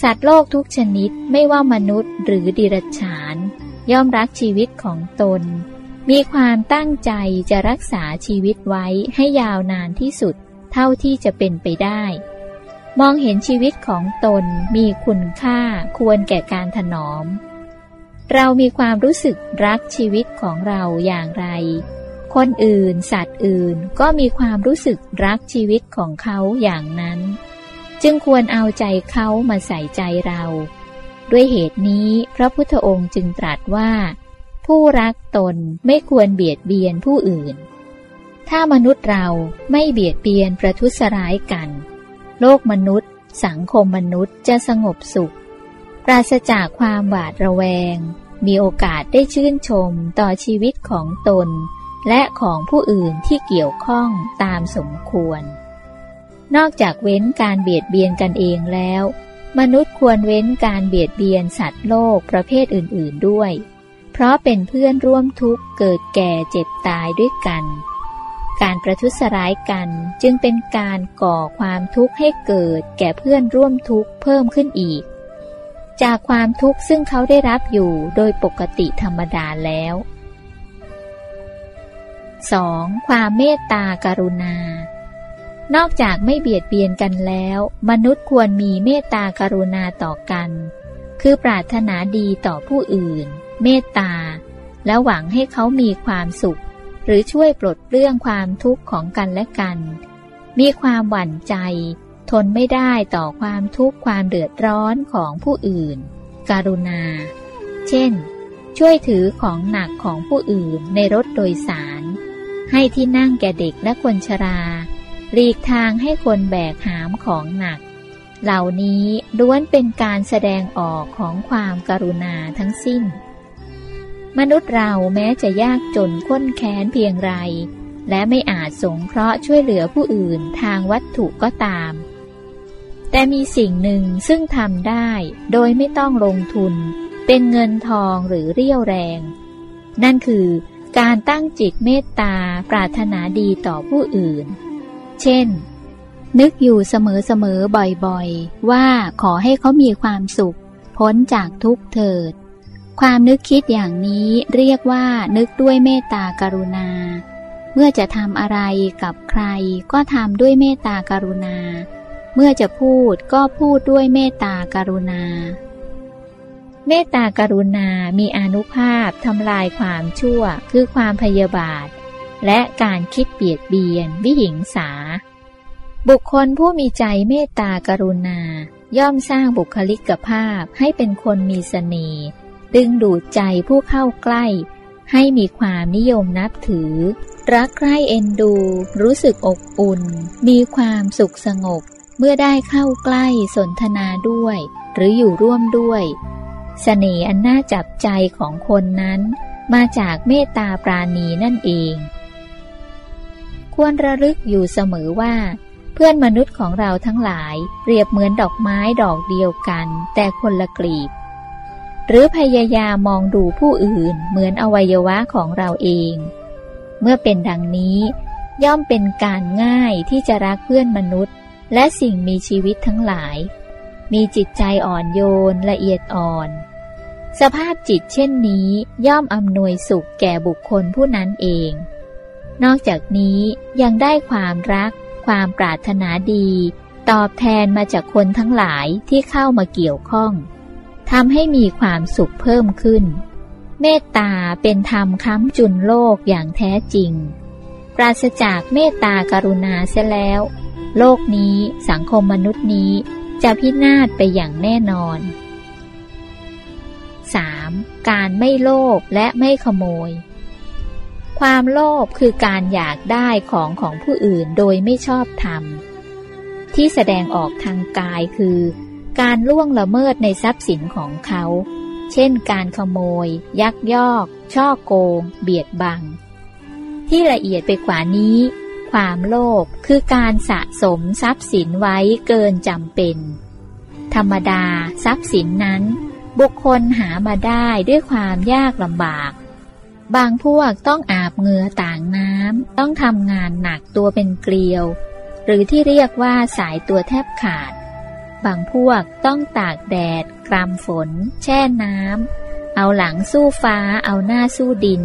สัตว์โลกทุกชนิดไม่ว่ามนุษย์หรือดิรัจฉาน ย่อมรักชีวิตของตน มีความตั้งใจจะรักษาชีวิตไว้ให้ยาวนานที่สุดเท่าที่จะเป็นไปได้ มองเห็นชีวิตของตนมีคุณค่าควรแก่การถนอม เรามีความรู้สึกรักชีวิตของเราอย่างไร คนอื่น สัตว์อื่นก็มีความรู้สึกรักชีวิตของเขาอย่างนั้น จึงควรเอาใจเขามาใส่ใจเรา ด้วยเหตุนี้พระพุทธองค์จึงตรัสว่า ผู้รักตนไม่ควรเบียดเบียนผู้อื่น ถ้ามนุษย์เราไม่เบียดเบียนประทุษร้ายกัน โลกมนุษย์ สังคมมนุษย์จะสงบสุข ปราศจากความหวาดระแวง มีโอกาสได้ชื่นชมต่อชีวิตของตน และของผู้อื่นที่เกี่ยวข้องตามสมควร นอกจากเว้นการเบียดเบียนกันเองแล้ว มนุษย์ควรเว้นการเบียดเบียนสัตว์โลกประเภทอื่น ๆด้วย เพราะเป็นเพื่อนร่วมทุกข์เกิดแก่เจ็บตายด้วยกัน การประทุษร้ายกันจึงเป็นการก่อความทุกข์ให้เกิดแก่เพื่อนร่วมทุกข์เพิ่มขึ้นอีก จากความทุกข์ซึ่งเขาได้รับอยู่โดยปกติธรรมดาแล้ว 2. ความเมตตากรุณา นอกจากไม่เบียดเบียนกันแล้ว มนุษย์ควรมีเมตตากรุณาต่อกัน คือปรารถนาดีต่อผู้อื่น เมตตา และหวังให้เขามีความสุข หรือช่วยปลดเรื่องความทุกข์ของกันและกัน มีความหวั่นใจ ทนไม่ได้ต่อความทุกข์ความเดือดร้อนของผู้อื่น การุณา เช่น ช่วยถือของหนักของผู้อื่นในรถโดยสาร ให้ที่นั่งแก่เด็กและคนชรา หลีกทางให้คนแบกหามของหนัก เหล่านี้ล้วนเป็นการแสดงออกของความการุณาทั้งสิ้น มนุษย์เราแม้จะยากจนข้นแค้นเพียงไรและไม่อาจสงเคราะห์ช่วยเหลือผู้อื่นทางวัตถุก็ตาม แต่มีสิ่งหนึ่งซึ่งทำได้โดยไม่ต้องลงทุน เป็นเงินทองหรือเรี่ยวแรง นั่นคือการตั้งจิตเมตตาปรารถนาดีต่อผู้อื่น เช่น นึกอยู่เสมอๆบ่อยๆ ว่าขอให้เขามีความสุข พ้นจากทุกเถิด ความนึกคิดอย่างนี้เรียกว่านึกด้วยเมตตากรุณา เมื่อจะทำอะไรกับใครก็ทำด้วยเมตตากรุณา เมื่อจะพูดก็พูดด้วยเมตตากรุณา เมตตากรุณา มีอนุภาพทำลายความชั่ว คือความพยาบาท และการคิดเบียดเบียน วิหิงสา บุคคลผู้มีใจเมตตากรุณา ย่อมสร้างบุคลิกภาพให้เป็นคนมีเสน่ห์ ดึงดูดใจผู้เข้าใกล้ ให้มีความนิยมนับถือ รักใคร่เอ็นดู รู้สึกอบอุ่น มีความสุขสงบ เมื่อได้เข้าใกล้สนทนาด้วย หรืออยู่ร่วมด้วยเสน่ห์อันน่าจับใจของคนนั้น มาจากเมตตาปราณีนั่นเอง ควรระลึกอยู่เสมอว่า เพื่อนมนุษย์ของเราทั้งหลายเปรียบเหมือนดอกไม้ดอกเดียวกัน แต่คนละกลีบ หรือพยายามมองดูผู้อื่นเหมือนอวัยวะของเราเอง เมื่อเป็นดังนี้ ย่อมเป็นการง่ายที่จะรักเพื่อนมนุษย์ และสิ่งมีชีวิตทั้งหลาย มีจิตใจอ่อนโยนละเอียดอ่อน สภาพจิตเช่นนี้ย่อมอำนวยสุขแก่บุคคลผู้นั้นเอง นอกจากนี้ยังได้ความรัก ความปรารถนาดี ตอบแทนมาจากคนทั้งหลายที่เข้ามาเกี่ยวข้องทำให้มีความสุขเพิ่มขึ้น เมตตาเป็นธรรมค้ำจุนโลกอย่างแท้จริง ปราศจากเมตตากรุณาเสียแล้ว โลกนี้สังคมมนุษย์นี้จะพินาศไปอย่างแน่นอน 3. การไม่โลภและไม่ขโมย ความโลภคือการอยากได้ของของผู้อื่นโดยไม่ชอบธรรม ที่แสดงออกทางกายคือ การล่วงละเมิดในทรัพย์สินของเขา เช่นการขโมย ยักยอก ช่อโกง เบียดบัง ที่ละเอียดไปกว่านี้ ความโลภคือการสะสมทรัพย์สินไว้เกินจำเป็น ธรรมดาทรัพย์สินนั้น บุคคลหามาได้ด้วยความยากลำบาก บางพวกต้องอาบเหงื่อต่างน้ำต้องทำงานหนักตัวเป็นเกลียว หรือที่เรียกว่าสายตัวแทบขาด บางพวกต้องตากแดด กรำฝน แช่น้ำเอาหลังสู้ฟ้าเอาหน้าสู้ดิน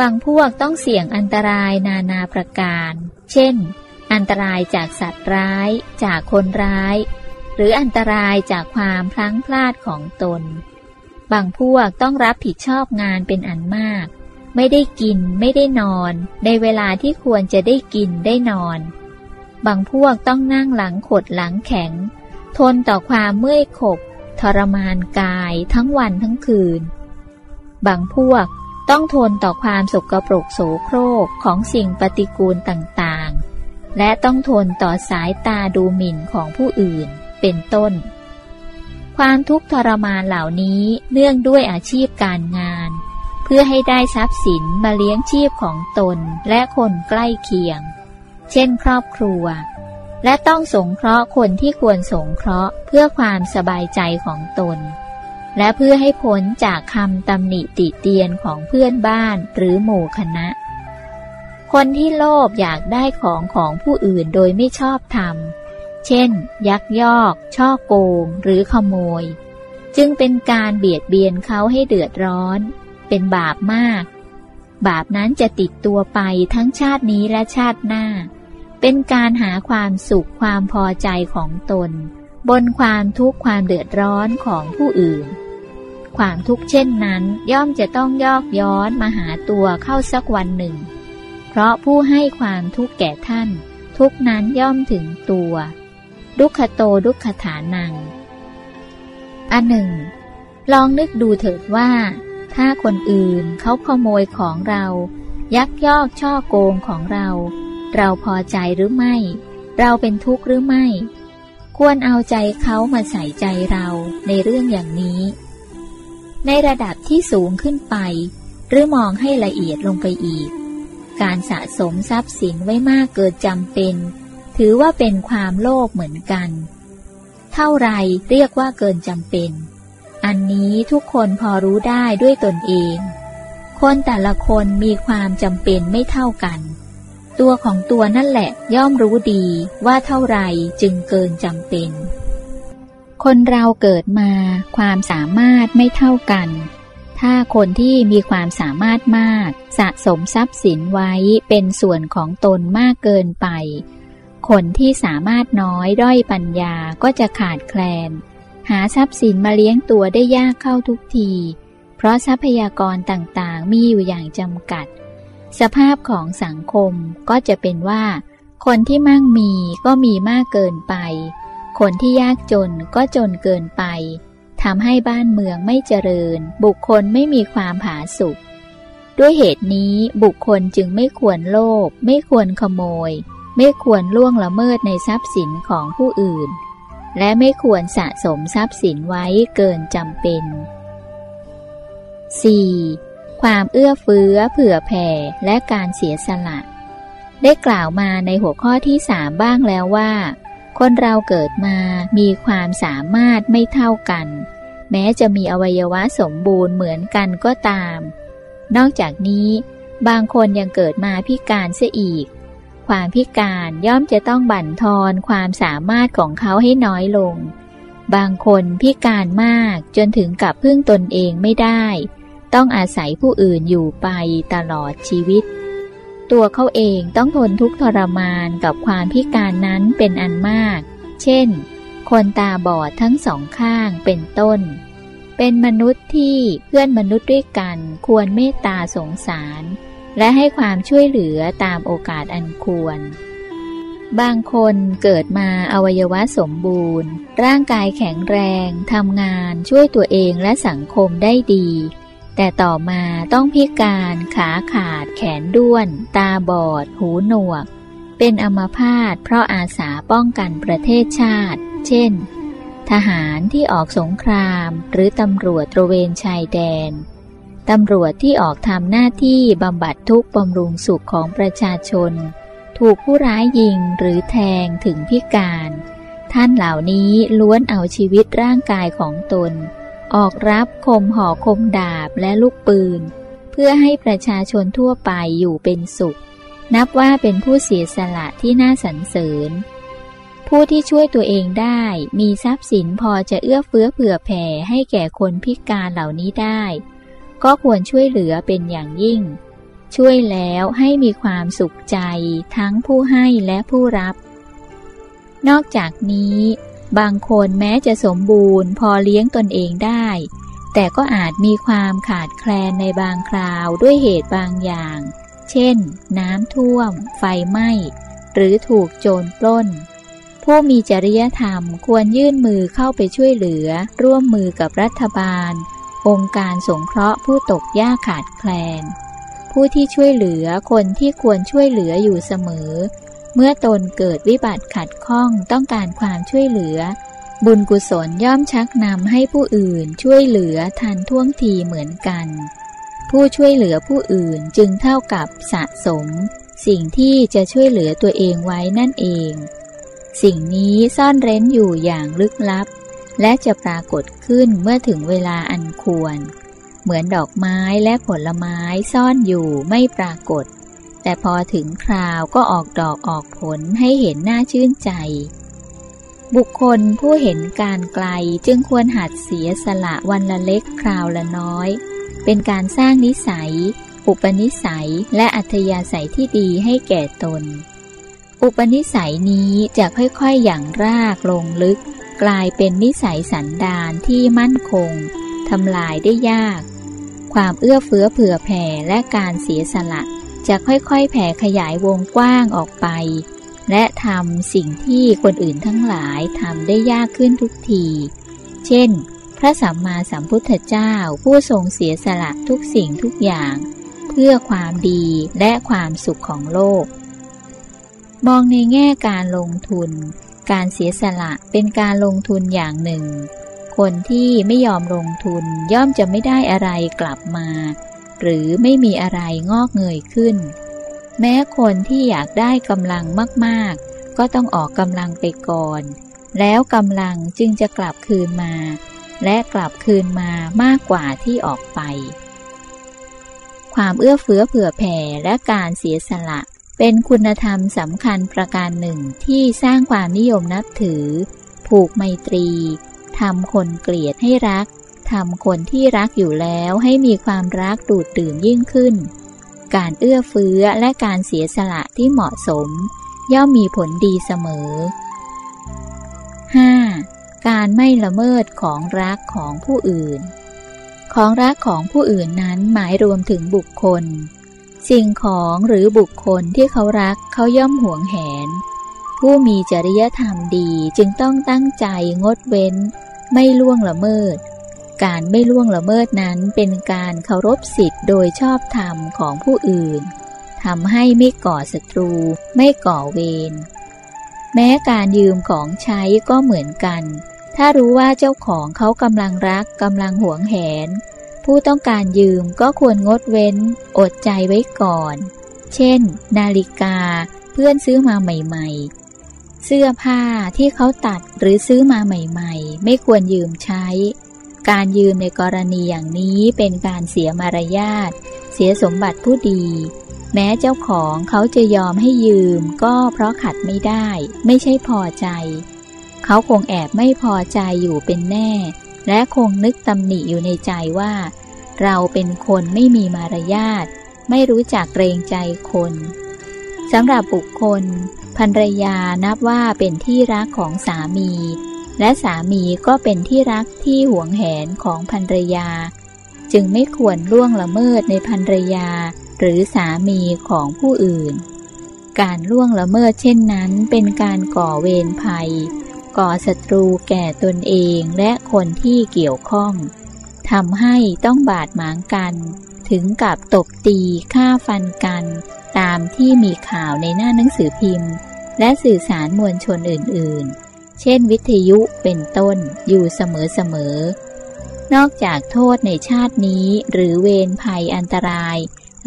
บางพวกต้องเสี่ยงอันตรายนานาประการ เช่น อันตรายจากสัตว์ร้าย จากคนร้าย หรืออันตรายจากความพลั้งพลาดของตน บางพวกต้องรับผิดชอบงานเป็นอันมาก ไม่ได้กินไม่ได้นอน ในเวลาที่ควรจะได้กินได้นอน บางพวกต้องนั่งหลังขดหลังแข็ง ทนต่อความเมื่อยขบ ทรมานกายทั้งวันทั้งคืน บางพวก ต้องทนต่อความสกปรกโสโครกของสิ่งปฏิกูลต่างๆ และต้องทนต่อสายตาดูหมิ่นของผู้อื่น เป็นต้น ความทุกข์ทรมานเหล่านี้เนื่องด้วยอาชีพการงาน เพื่อให้ได้ทรัพย์สินมาเลี้ยงชีพของตนและคนใกล้เคียง เช่นครอบครัว และต้องสงเคราะห์คนที่ควรสงเคราะห์เพื่อความสบายใจของตน และเพื่อให้พ้นจากคำตำหนิติเตียนของเพื่อนบ้านหรือหมู่คณะ คนที่โลภอยากได้ของของผู้อื่นโดยไม่ชอบธรรม เช่น ยักยอก ช่อโกง หรือขโมย จึงเป็นการเบียดเบียนเขาให้เดือดร้อน เป็นบาปมาก บาปนั้นจะติดตัวไปทั้งชาตินี้และชาติหน้า เป็นการหาความสุขความพอใจของตนบนความทุกข์ความเดือดร้อนของผู้อื่น ความทุกข์เช่นนั้นย่อมจะต้องยอกย้อนมาหาตัวเข้าสักวันหนึ่ง เพราะผู้ให้ความทุกข์แก่ท่าน ทุกนั้นย่อมถึงตัว ดุขโตดุขฐานัง อันหนึ่ง ลองนึกดูเถิดว่า ถ้าคนอื่นเขาขโมยของเรา ยักยอกช่อโกงของเรา เราพอใจหรือไม่ เราเป็นทุกข์หรือไม่ ควรเอาใจเขามาใส่ใจเราในเรื่องอย่างนี้ ในระดับที่สูงขึ้นไป หรือมองให้ละเอียดลงไปอีก การสะสมทรัพย์สินไว้มากเกิดจำเป็น ถือว่าเป็นความโลภเหมือนกัน เท่าไรเรียกว่าเกินจำเป็น อันนี้ทุกคนพอรู้ได้ด้วยตนเอง คนแต่ละคนมีความจำเป็นไม่เท่ากัน ตัวของตัวนั่นแหละย่อมรู้ดีว่าเท่าไรจึงเกินจำเป็น คนเราเกิดมาความสามารถไม่เท่ากัน ถ้าคนที่มีความสามารถมาก สะสมทรัพย์สินไว้เป็นส่วนของตนมากเกินไป คนที่สามารถน้อยด้อยปัญญาก็จะขาดแคลน หาทรัพย์สินมาเลี้ยงตัวได้ยากเข้าทุกที เพราะทรัพยากรต่างๆมีอยู่อย่างจำกัด สภาพของสังคมก็จะเป็นว่า คนที่มั่งมีก็มีมากเกินไป คนที่ยากจนก็จนเกินไปทำให้บ้านเมืองไม่เจริญ บุคคลไม่มีความผาสุกด้วยเหตุนี้บุคคลจึงไม่ควรโลภไม่ควรขโมย ไม่ควรล่วงละเมิดในทรัพย์สินของผู้อื่น และไม่ควรสะสมทรัพย์สินไว้เกินจำเป็น 4. ความเอื้อเฟื้อเผื่อแผ่และการเสียสละ ได้กล่าวมาในหัวข้อที่สามบ้างแล้วว่า คนเราเกิดมามีความสามารถไม่เท่ากัน แม้จะมีอวัยวะสมบูรณ์เหมือนกันก็ตาม นอกจากนี้ บางคนยังเกิดมาพิการเสียอีก ความพิการย่อมจะต้องบั่นทอนความสามารถของเขาให้น้อยลง บางคนพิการมากจนถึงกับพึ่งตนเองไม่ได้ ต้องอาศัยผู้อื่นอยู่ไปตลอดชีวิต ตัวเขาเองต้องทนทุกข์ทรมานกับความพิการนั้นเป็นอันมาก เช่น คนตาบอดทั้งสองข้างเป็นต้น เป็นมนุษย์ที่เพื่อนมนุษย์ด้วยกันควรเมตตาสงสาร และให้ความช่วยเหลือตามโอกาสอันควร บางคนเกิดมาอวัยวะสมบูรณ์ ร่างกายแข็งแรงทำงานช่วยตัวเองและสังคมได้ดี แต่ต่อมาต้องพิการขาขาด แขนด้วน ตาบอด หูหนวก เป็นอัมพาตเพราะอาสาป้องกันประเทศชาติ เช่น ทหารที่ออกสงครามหรือตำรวจตระเวนชายแดน ตำรวจที่ออกทำหน้าที่บำบัดทุกบำรุงสุขของประชาชน ถูกผู้ร้ายยิงหรือแทงถึงพิการ ท่านเหล่านี้ล้วนเอาชีวิตร่างกายของตน ออกรับคมห่อคมดาบและลูกปืน เพื่อให้ประชาชนทั่วไปอยู่เป็นสุข นับว่าเป็นผู้เสียสละที่น่าสรรเสริญ ผู้ที่ช่วยตัวเองได้มีทรัพย์สินพอจะเอื้อเฟื้อเผื่อแผ่ให้แก่คนพิการเหล่านี้ได้ ก็ควรช่วยเหลือเป็นอย่างยิ่ง ช่วยแล้วให้มีความสุขใจทั้งผู้ให้และผู้รับ นอกจากนี้ บางคนแม้จะสมบูรณ์พอเลี้ยงตนเองได้ แต่ก็อาจมีความขาดแคลนในบางคราวด้วยเหตุบางอย่าง เช่น น้ำท่วม ไฟไหม้ หรือถูกโจรปล้น ผู้มีจริยธรรมควรยื่นมือเข้าไปช่วยเหลือ ร่วมมือกับรัฐบาล องค์การสงเคราะห์ผู้ตกยากขาดแคลน ผู้ที่ช่วยเหลือคนที่ควรช่วยเหลืออยู่เสมอ เมื่อตนเกิดวิบัติขัดข้องต้องการความช่วยเหลือ บุญกุศลย่อมชักนำให้ผู้อื่นช่วยเหลือทันท่วงทีเหมือนกัน ผู้ช่วยเหลือผู้อื่นจึงเท่ากับสะสม สิ่งที่จะช่วยเหลือตัวเองไว้นั่นเอง สิ่งนี้ซ่อนเร้นอยู่อย่างลึกลับ และจะปรากฏขึ้นเมื่อถึงเวลาอันควร เหมือนดอกไม้และผลไม้ซ่อนอยู่ไม่ปรากฏ แต่พอถึงคราวก็ออกดอกออกผลให้เห็นหน้าชื่นใจ บุคคลผู้เห็นการไกลจึงควรหัดเสียสละวันละเล็กคราวละน้อย เป็นการสร้างนิสัย อุปนิสัยและอัธยาศัยที่ดีให้แก่ตน อุปนิสัยนี้จะค่อยๆอย่างรากลงลึก กลายเป็นนิสัยสันดานที่มั่นคงทำลายได้ยาก ความเอื้อเฟื้อเผื่อแผ่และการเสียสละ จะค่อยๆ แผ่ขยายวงกว้างออกไป และทำสิ่งที่คนอื่นทั้งหลายทำได้ยากขึ้นทุกที เช่น พระสัมมาสัมพุทธเจ้าผู้ทรงเสียสละทุกสิ่งทุกอย่าง เพื่อความดีและความสุขของโลก มองในแง่การลงทุน การเสียสละเป็นการลงทุนอย่างหนึ่ง คนที่ไม่ยอมลงทุนย่อมจะไม่ได้อะไรกลับมา หรือไม่มีอะไรงอกเงยขึ้น แม้คนที่อยากได้กำลังมากๆ ก็ต้องออกกำลังไปก่อน แล้วกำลังจึงจะกลับคืนมา และกลับคืนมามากกว่าที่ออกไป ความเอื้อเฟื้อเผื่อแผ่และการเสียสละเป็นคุณธรรมสำคัญประการหนึ่งที่สร้างความนิยมนับถือ ผูกไมตรีทำคนเกลียดให้รัก ทำคนที่รักอยู่แล้วให้มีความรักดูดดื่มยิ่งขึ้น การเอื้อเฟื้อและการเสียสละที่เหมาะสม ย่อมมีผลดีเสมอ 5. การไม่ละเมิดของรักของผู้อื่น ของรักของผู้อื่นนั้นหมายรวมถึงบุคคล สิ่งของหรือบุคคลที่เขารักเขาย่อมหวงแหน ผู้ผู้มีจริยธรรมดีจึงต้องตั้งใจงดเว้น ไม่ล่วงละเมิด การไม่ล่วงละเมิดนั้นเป็นการเคารพสิทธิ์โดยชอบธรรมของผู้อื่นทำให้ไม่ก่อศัตรู ไม่ก่อเวรแม้การยืมของใช้ก็เหมือนกัน ถ้ารู้ว่าเจ้าของเขากำลังรักกำลังหวงแหน ผู้ต้องการยืมก็ควรงดเว้น อดใจไว้ก่อน เช่น นาฬิกาเพื่อนซื้อมาใหม่ ๆ เสื้อผ้าที่เขาตัดหรือซื้อมาใหม่ ๆ ไม่ควรยืมใช้ การยืมในกรณีอย่างนี้เป็นการเสียมารยาท เสียสมบัติผู้ดี แม้เจ้าของเขาจะยอมให้ยืมก็เพราะขัดไม่ได้ ไม่ใช่พอใจ เขาคงแอบไม่พอใจอยู่เป็นแน่ และคงนึกตำหนิอยู่ในใจว่า เราเป็นคนไม่มีมารยาท ไม่รู้จักเกรงใจคนสำหรับบุคคลภรรยานับว่าเป็นที่รักของสามี และสามีก็เป็นที่รักที่หวงแหนของภรรยา จึงไม่ควรล่วงละเมิดในภรรยา หรือสามีของผู้อื่น การล่วงละเมิดเช่นนั้นเป็นการก่อเวรภัย ก่อศัตรูแก่ตนเองและคนที่เกี่ยวข้องทำให้ต้องบาดหมางกัน ถึงกับตบตีฆ่าฟันกัน ตามที่มีข่าวในหน้าหนังสือพิมพ์ และสื่อสารมวลชนอื่น ๆ เช่นวิทยุเป็นต้นอยู่เสมอๆ นอกจากโทษในชาตินี้หรือเวรภัยอันตราย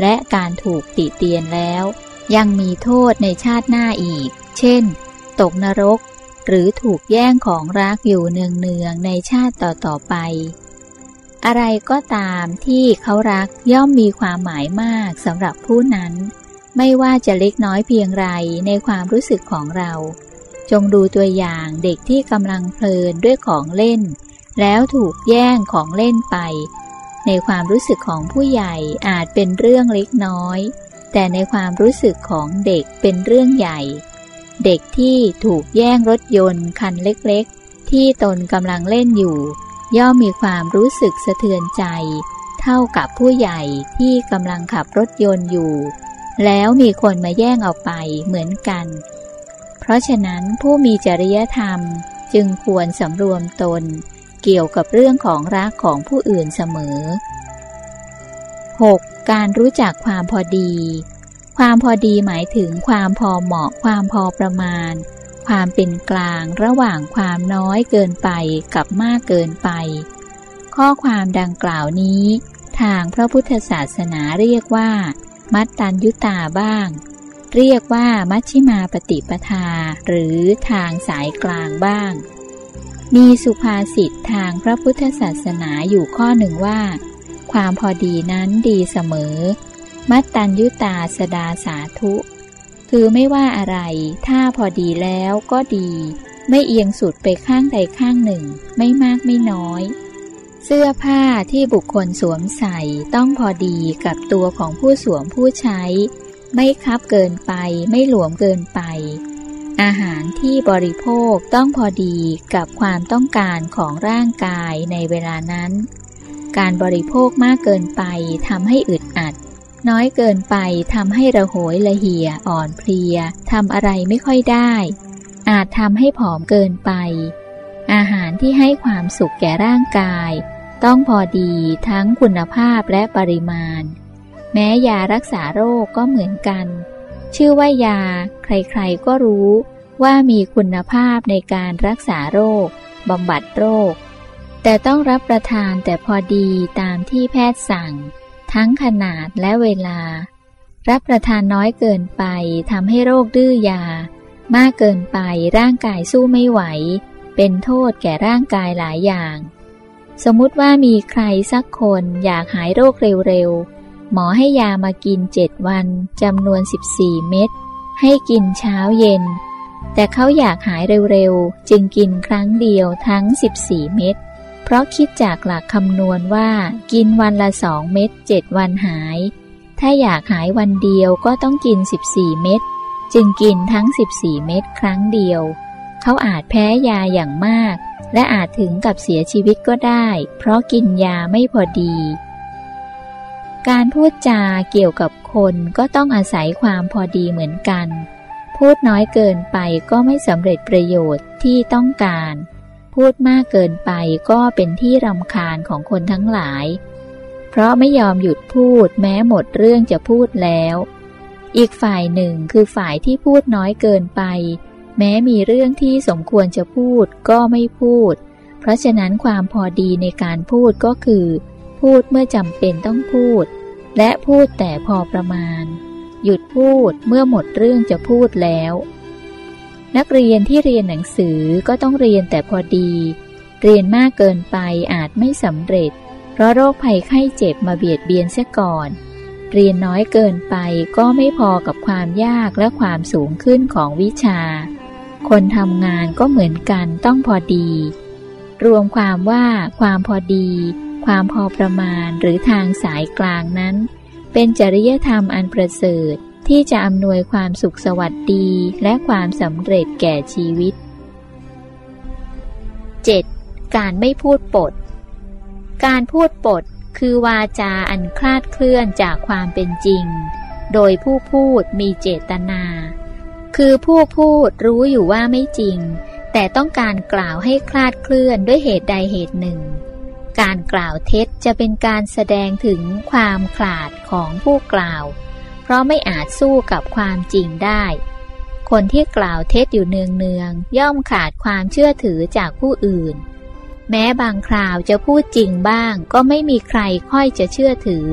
และการถูกติเตียนแล้ว ยังมีโทษในชาติหน้าอีก เช่น ตกนรก หรือถูกแย่งของรักอยู่เนืองๆในชาติต่อๆไป อะไรก็ตามที่เขารักย่อมมีความหมายมากสำหรับผู้นั้น ไม่ว่าจะเล็กน้อยเพียงไรในความรู้สึกของเรา จงดูตัวอย่างเด็กที่กำลังเพลินด้วยของเล่น แล้วถูกแย่งของเล่นไป ในความรู้สึกของผู้ใหญ่อาจเป็นเรื่องเล็กน้อย แต่ในความรู้สึกของเด็กเป็นเรื่องใหญ่ เด็กที่ถูกแย่งรถยนต์คันเล็กๆ ที่ตนกำลังเล่นอยู่ ย่อมมีความรู้สึกสะเทือนใจ เท่ากับผู้ใหญ่ที่กำลังขับรถยนต์อยู่ แล้วมีคนมาแย่งเอาไปเหมือนกัน ราะฉะนั้นผู้มีจริยธรรมจึงควรสำรวมตน เกี่ยวกับเรื่องของรักของผู้อื่นเสมอ 6. การรู้จักความพอดี ความพอดีหมายถึงความพอเหมาะ ความพอประมาณ ความเป็นกลางระหว่างความน้อยเกินไปกับมากเกินไป ข้อความดังกล่าวนี้ ทางพระพุทธศาสนาเรียกว่า มัตตัญยุตาบ้าง เรียกว่ามัชชิมาปฏิปทา หรือทางสายกลางบ้าง มีสุภาษิตทางพระพุทธศาสนาอยู่ข้อหนึ่งว่า ความพอดีนั้นดีเสมอ มัตตัญยุตาสดาสาธุ คือไม่ว่าอะไร ถ้าพอดีแล้วก็ดี ไม่เอียงสุดไปข้างใดข้างหนึ่ง ไม่มากไม่น้อยเสื้อผ้าที่บุคคลสวมใส่ต้องพอดีกับตัวของผู้สวมผู้ใช้ ไม่คับเกินไป ไม่หลวมเกินไป อาหารที่บริโภคต้องพอดีกับความต้องการของร่างกายในเวลานั้น การบริโภคมากเกินไปทำให้อึดอัด น้อยเกินไปทำให้ระโหยละเหี่ยอ่อนเพลียทำอะไรไม่ค่อยได้ อาจทำให้ผอมเกินไป อาหารที่ให้ความสุขแก่ร่างกาย ต้องพอดีทั้งคุณภาพและปริมาณ แม้ยารักษาโรคก็เหมือนกัน ชื่อว่ายา ใครๆก็รู้ว่ามีคุณภาพในการรักษาโรคบำบัดโรค แต่ต้องรับประทานแต่พอดีตามที่แพทย์สั่ง ทั้งขนาดและเวลา รับประทานน้อยเกินไปทำให้โรคดื้อยา มากเกินไปร่างกายสู้ไม่ไหว เป็นโทษแก่ร่างกายหลายอย่าง สมมุติว่ามีใครสักคนอยากหายโรคเร็ว หมอให้ยามากินเจ็ดวันจำนวน 14 เม็ดให้กินเช้าเย็น แต่เขาอยากหายเร็วๆ จึงกินครั้งเดียวทั้ง 14 เม็ดเพราะคิดจากหลักคำนวณว่ากินวันละสองเม็ดเจ็ดวันหาย ถ้าอยากหายวันเดียวก็ต้องกิน 14 เม็ดจึงกินทั้ง 14 เม็ดครั้งเดียว เขาอาจแพ้ยาอย่างมาก และอาจถึงกับเสียชีวิตก็ได้ เพราะกินยาไม่พอดี การพูดจาเกี่ยวกับคนก็ต้องอาศัยความพอดีเหมือนกัน พูดน้อยเกินไปก็ไม่สำเร็จประโยชน์ที่ต้องการ พูดมากเกินไปก็เป็นที่รำคาญของคนทั้งหลาย เพราะไม่ยอมหยุดพูดแม้หมดเรื่องจะพูดแล้ว อีกฝ่ายหนึ่งคือฝ่ายที่พูดน้อยเกินไป แม้มีเรื่องที่สมควรจะพูดก็ไม่พูด เพราะฉะนั้นความพอดีในการพูดก็คือ พูดเมื่อจำเป็นต้องพูด และพูดแต่พอประมาณ หยุดพูดเมื่อหมดเรื่องจะพูดแล้ว นักเรียนที่เรียนหนังสือก็ต้องเรียนแต่พอดี เรียนมากเกินไปอาจไม่สำเร็จ เพราะโรคภัยไข้เจ็บมาเบียดเบียนเสียก่อน เรียนน้อยเกินไปก็ไม่พอกับความยากและความสูงขึ้นของวิชา คนทำงานก็เหมือนกันต้องพอดี รวมความว่าความพอดี ความพอประมาณหรือทางสายกลางนั้น เป็นจริยธรรมอันประเสริฐที่จะอำนวยความสุขสวัสดีและความสำเร็จแก่ชีวิต 7. การไม่พูดปด การพูดปดคือวาจาอันคลาดเคลื่อนจากความเป็นจริง โดยผู้พูดมีเจตนา คือผู้พูดรู้อยู่ว่าไม่จริง แต่ต้องการกล่าวให้คลาดเคลื่อนด้วยเหตุใดเหตุหนึ่ง การกล่าวเท็จจะเป็นการแสดงถึงความขลาดของผู้กล่าว เพราะไม่อาจสู้กับความจริงได้ คนที่กล่าวเท็จอยู่เนืองเนืองย่อมขาดความเชื่อถือจากผู้อื่น แม้บางคราวจะพูดจริงบ้างก็ไม่มีใครค่อยจะเชื่อถือ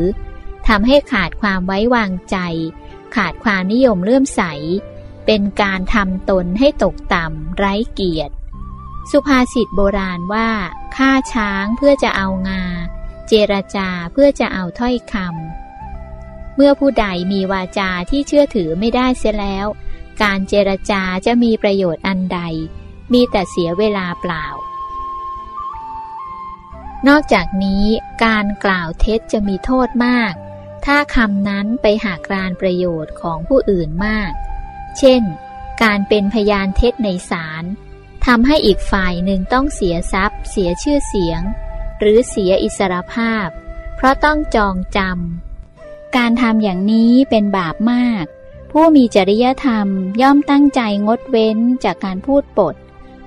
ทำให้ขาดความไว้วางใจ ขาดความนิยมเลื่อมใส เป็นการทำตนให้ตกต่ำไร้เกียรติ สุภาษิตโบราณว่าฆ่าช้างเพื่อจะเอางา เจรจาเพื่อจะเอาถ้อยคำเมื่อผู้ใดมีวาจาที่เชื่อถือไม่ได้เสียแล้ว การเจรจาจะมีประโยชน์อันใด มีแต่เสียเวลาเปล่า นอกจากนี้การกล่าวเท็จจะมีโทษมาก ถ้าคำนั้นไปหากรานประโยชน์ของผู้อื่นมาก เช่น การเป็นพยานเท็จในศาล ทำให้อีกฝ่ายหนึ่งต้องเสียทรัพย์ เสียชื่อเสียง หรือเสียอิสรภาพ เพราะต้องจองจำ การทำอย่างนี้เป็นบาปมาก ผู้มีจริยธรรมย่อมตั้งใจงดเว้นจากการพูดปด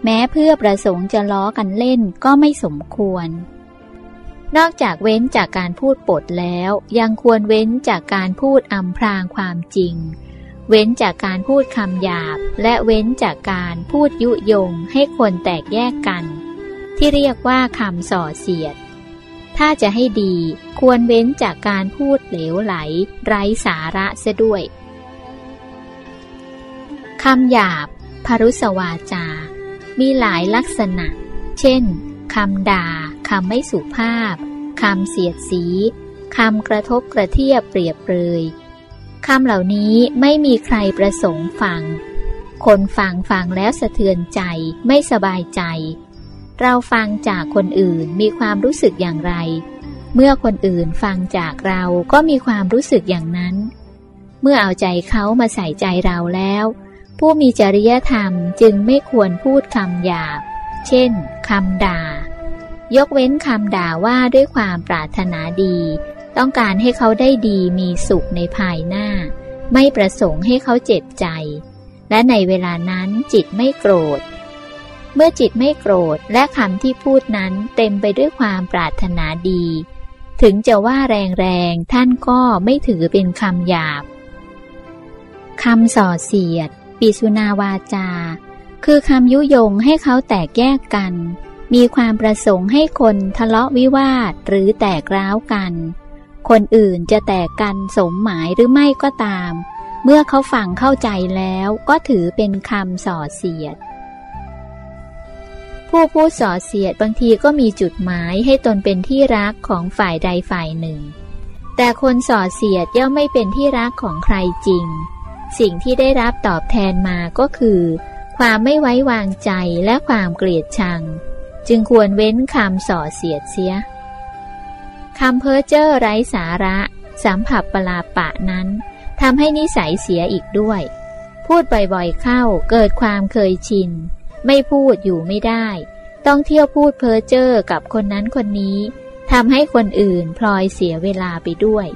แม้เพื่อประสงค์จะล้อกันเล่นก็ไม่สมควร นอกจากเว้นจากการพูดปดแล้ว ยังควรเว้นจากการพูดอำพรางความจริง เว้นจากการพูดคำหยาบ และเว้นจากการพูดยุยงให้คนแตกแยกกัน ที่เรียกว่าคำส่อเสียด ถ้าจะให้ดีควรเว้นจากการพูดเหลวไหล ไร้สาระเสียด้วยคำหยาบพรุสวาจา มีหลายลักษณะ เช่นคำด่าคำไม่สุภาพคำเสียดสีคำกระทบกระเทียบเปรียบเปรย คำเหล่านี้ไม่มีใครประสงค์ฟัง คนฟังฟังแล้วสะเทือนใจไม่สบายใจ เราฟังจากคนอื่นมีความรู้สึกอย่างไร เมื่อคนอื่นฟังจากเราก็มีความรู้สึกอย่างนั้น เมื่อเอาใจเขามาใส่ใจเราแล้ว ผู้มีจริยธรรมจึงไม่ควรพูดคำหยาบ เช่นคำด่า ยกเว้นคำด่าว่าด้วยความปรารถนาดี ต้องการให้เขาได้ดีมีสุขในภายหน้า ไม่ประสงค์ให้เขาเจ็บใจ และในเวลานั้นจิตไม่โกรธ เมื่อจิตไม่โกรธและคำที่พูดนั้นเต็มไปด้วยความปรารถนาดี ถึงจะว่าแรงๆ ท่านก็ไม่ถือเป็นคำหยาบคำส่อเสียด ปิสุนาวาจา คือคำยุยงให้เขาแตกแยกกัน มีความประสงค์ให้คนทะเลาะวิวาทหรือแตกร้าวกัน คนอื่นจะแตกกันสมหมายหรือไม่ก็ตาม เมื่อเขาฟังเข้าใจแล้วก็ถือเป็นคำส่อเสียด ผู้พูดส่อเสียดบางทีก็มีจุดหมายให้ตนเป็นที่รักของฝ่ายใดฝ่ายหนึ่ง แต่คนส่อเสียดย่อมไม่เป็นที่รักของใครจริง สิ่งที่ได้รับตอบแทนมาก็คือ ความไม่ไว้วางใจและความเกลียดชัง จึงควรเว้นคำส่อเสียดเสีย คำเพ้อเจ้อไร้สาระสัมผัสปลาปะนั้นทำให้นิสัยเสียอีกด้วย พูดบ่อยๆเข้าเกิดความเคยชิน ไม่พูดอยู่ไม่ได้ ต้องเที่ยวพูดเพ้อเจ้อกับคนนั้นคนนี้ทำให้คนอื่นพลอยเสียเวลาไปด้วย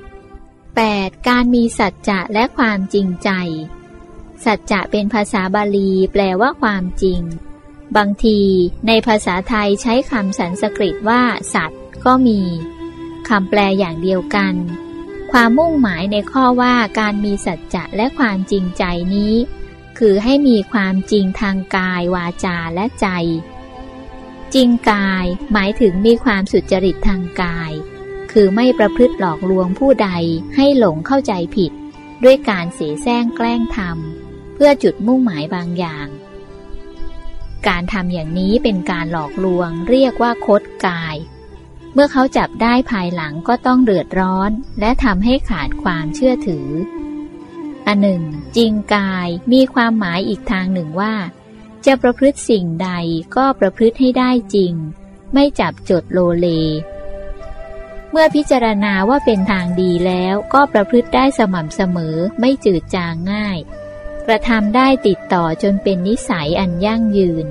8. การมีสัจจะและความจริงใจ สัจจะเป็นภาษาบาลีแปลว่าความจริง บางทีในภาษาไทยใช้คำสันสกฤตว่าสัตว ก็มีคำแปลอย่างเดียวกัน ความมุ่งหมายในข้อว่าการมีสัจจะและความจริงใจนี้ คือให้มีความจริงทางกายวาจาและใจ จริงกายหมายถึงมีความสุจริตทางกาย คือไม่ประพฤติหลอกลวงผู้ใดให้หลงเข้าใจผิด ด้วยการเสแสร้งแกล้งทำเพื่อจุดมุ่งหมายบางอย่างการทำอย่างนี้เป็นการหลอกลวงเรียกว่าคดกาย เมื่อเขาจับได้ภายหลังก็ต้องเดือดร้อน และทำให้ขาดความเชื่อถือ อันหนึ่ง จริงกายมีความหมายอีกทางหนึ่งว่า จะประพฤติสิ่งใดก็ประพฤติให้ได้จริง ไม่จับจดโลเล เมื่อพิจารณาว่าเป็นทางดีแล้วก็ประพฤติได้สม่ำเสมอไม่จืดจางง่าย กระทำได้ติดต่อจนเป็นนิสัยอันยั่งยืน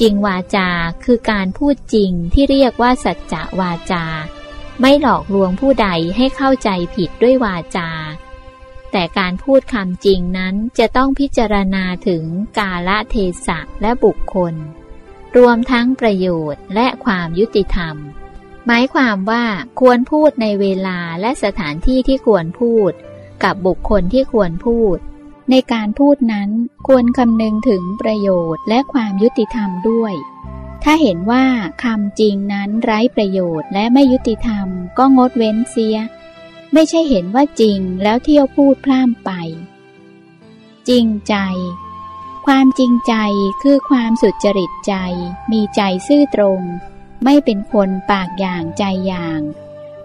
จริงวาจาคือการพูดจริงที่เรียกว่าสัจจะวาจา ไม่หลอกลวงผู้ใดให้เข้าใจผิดด้วยวาจา แต่การพูดคำจริงนั้นจะต้องพิจารณาถึงกาละเทศะและบุคคล รวมทั้งประโยชน์และความยุติธรรม หมายความว่าควรพูดในเวลาและสถานที่ที่ควรพูด กับบุคคลที่ควรพูด ในการพูดนั้นควรคำนึงถึงประโยชน์และความยุติธรรมด้วย ถ้าเห็นว่าคำจริงนั้นไร้ประโยชน์และไม่ยุติธรรมก็งดเว้นเสีย ไม่ใช่เห็นว่าจริงแล้วเที่ยวพูดพร่ำไป จริงใจ ความจริงใจคือความสุจริตใจ มีใจซื่อตรง ไม่เป็นคนปากอย่างใจอย่าง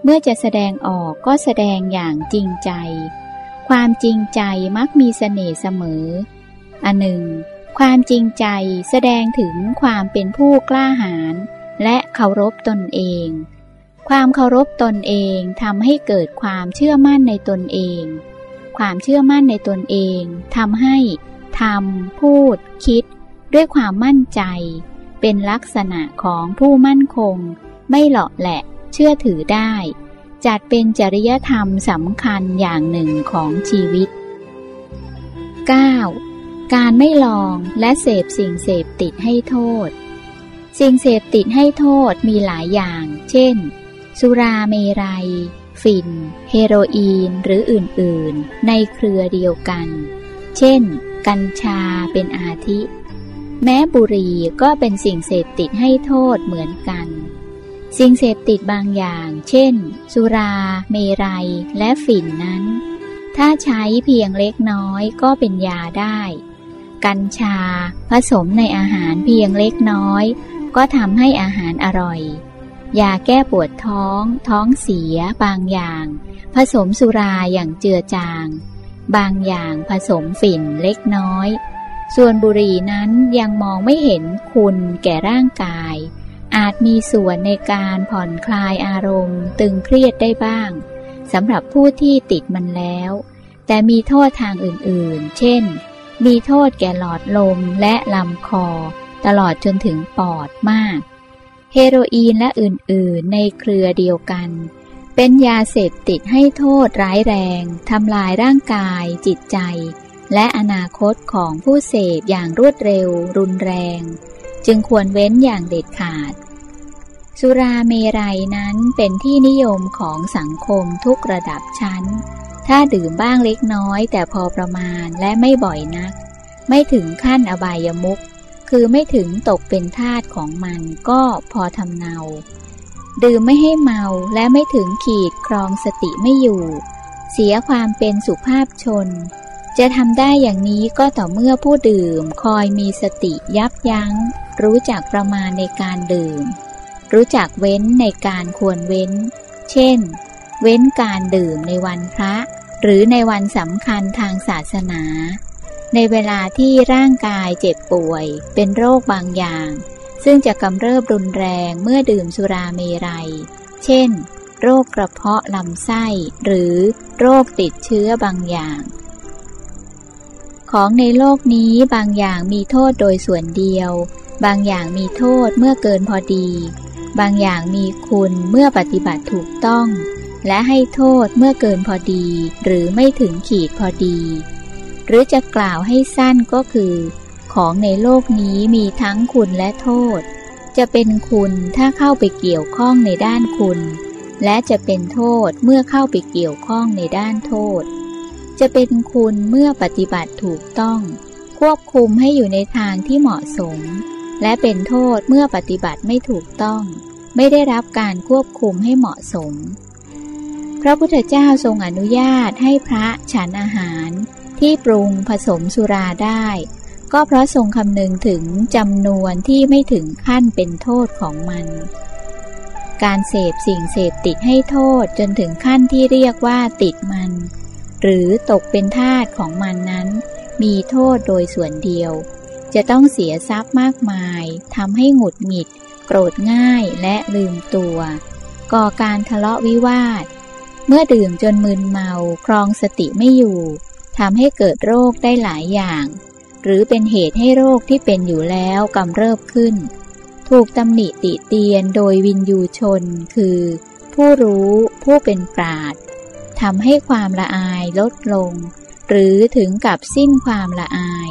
เมื่อจะแสดงออกก็แสดงอย่างจริงใจ ความจริงใจมักมีเสน่ห์เสมอ อันหนึ่ง ความจริงใจแสดงถึงความเป็นผู้กล้าหาญและเคารพตนเอง ความเคารพตนเองทำให้เกิดความเชื่อมั่นในตนเอง ความเชื่อมั่นในตนเองทำให้ทำพูด คิด ด้วยความมั่นใจ เป็นลักษณะของผู้มั่นคง ไม่หลอกแหละ เชื่อถือได้ จัดเป็นจริยธรรมสำคัญอย่างหนึ่งของชีวิต 9. การไม่ลองและเสพสิ่งเสพติดให้โทษ สิ่งเสพติดให้โทษมีหลายอย่าง เช่น สุราเมรยัย ฝิ่น เฮโรอีน หรืออื่น ๆ ในเครือเดียวกัน เช่น กัญชาเป็นอาทิ แม้บุหรี่ก็เป็นสิ่งเสพติดให้โทษเหมือนกัน สิ่งเสพติดบางอย่าง เช่น สุรา เมรัย และฝิ่นนั้น ถ้าใช้เพียงเล็กน้อยก็เป็นยาได้ กัญชา ผสมในอาหารเพียงเล็กน้อย ก็ทำให้อาหารอร่อย ยาแก้ปวดท้อง ท้องเสียบางอย่าง ผสมสุราอย่างเจือจาง บางอย่างผสมฝิ่นเล็กน้อย ส่วนบุหรี่นั้นยังมองไม่เห็นคุณแก่ร่างกาย อาจมีส่วนในการผ่อนคลายอารมณ์ตึงเครียดได้บ้างสำหรับผู้ที่ติดมันแล้ว แต่มีโทษทางอื่นๆ เช่น มีโทษแก่หลอดลมและลำคอ ตลอดจนถึงปอดมาก เฮโรอีนและอื่นๆ ในเครือเดียวกัน เป็นยาเสพติดให้โทษร้ายแรงทำลายร่างกาย จิตใจ และอนาคตของผู้เสพอย่างรวดเร็ว รุนแรง จึงควรเว้นอย่างเด็ดขาด สุราเมรัยนั้นเป็นที่นิยมของสังคมทุกระดับชั้น ถ้าดื่มบ้างเล็กน้อย แต่พอประมาณและไม่บ่อยนัก ไม่ถึงขั้นอบายมุก คือไม่ถึงตกเป็นทาสของมันก็พอทำเนา ดื่มไม่ให้เมาและไม่ถึงขีดครองสติไม่อยู่ เสียความเป็นสุภาพชน จะทำได้อย่างนี้ก็ต่อเมื่อผู้ดื่มคอยมีสติยับยัง้ง รู้จักประมาณในการดื่ม รู้จักเว้นในการควรเว้น เช่น เว้นการดื่มในวันพระ หรือในวันสำคัญทางศาสนา ในเวลาที่ร่างกายเจ็บป่วย เป็นโรคบางอย่าง ซึ่งจะกำเริบรุนแรงเมื่อดื่มสุราเมรัย เช่น โรคกระเพาะลำไส้ หรือโรคติดเชื้อบางอย่าง ของในโลกนี้บางอย่างมีโทษโดยส่วนเดียวบางอย่างมีโทษเมื่อเกินพอดี บางอย่างมีคุณเมื่อปฏิบัติถูกต้อง และให้โทษเมื่อเกินพอดี หรือไม่ถึงขีดพอดี หรือจะกล่าวให้สั้นก็คือ ของในโลกนี้มีทั้งคุณและโทษ จะเป็นคุณถ้าเข้าไปเกี่ยวข้องในด้านคุณ และจะเป็นโทษเมื่อเข้าไปเกี่ยวข้องในด้านโทษ จะเป็นคุณเมื่อปฏิบัติถูกต้อง ควบคุมให้อยู่ในทางที่เหมาะสมและเป็นโทษเมื่อปฏิบัติไม่ถูกต้อง ไม่ได้รับการควบคุมให้เหมาะสม พระพุทธเจ้าทรงอนุญาตให้พระฉันอาหารที่ปรุงผสมสุราได้ ก็เพราะทรงคำนึงถึงจำนวนที่ไม่ถึงขั้นเป็นโทษของมัน การเสพสิ่งเสพติดให้โทษจนถึงขั้นที่เรียกว่าติดมัน หรือตกเป็นทาสของมันนั้น มีโทษโดยส่วนเดียว จะต้องเสียทรัพย์มากมายทำให้หงุดหงิด โกรธง่ายและลืมตัว ก่อการทะเลาะวิวาท เมื่อดื่มจนมึนเมาครองสติไม่อยู่ทำให้เกิดโรคได้หลายอย่าง หรือเป็นเหตุให้โรคที่เป็นอยู่แล้วกำเริบขึ้น ถูกตำหนิติเตียนโดยวินยูชนคือ ผู้รู้ผู้เป็นปราดทำให้ความละอายลดลง หรือถึงกับสิ้นความละอาย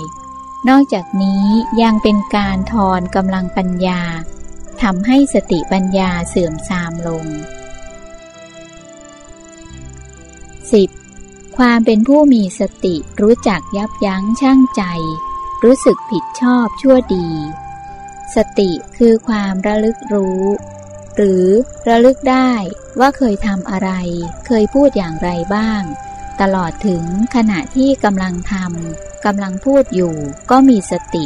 นอกจากนี้ยังเป็นการทอนกำลังปัญญา ทำให้สติปัญญาเสื่อมทรามลง 10. ความเป็นผู้มีสติรู้จักยับยั้งชั่งใจ รู้สึกผิดชอบชั่วดี สติคือความระลึกรู้ หรือระลึกได้ว่าเคยทำอะไร เคยพูดอย่างไรบ้าง ตลอดถึงขณะที่กำลังทำกำลังพูดอยู่ก็มีสติ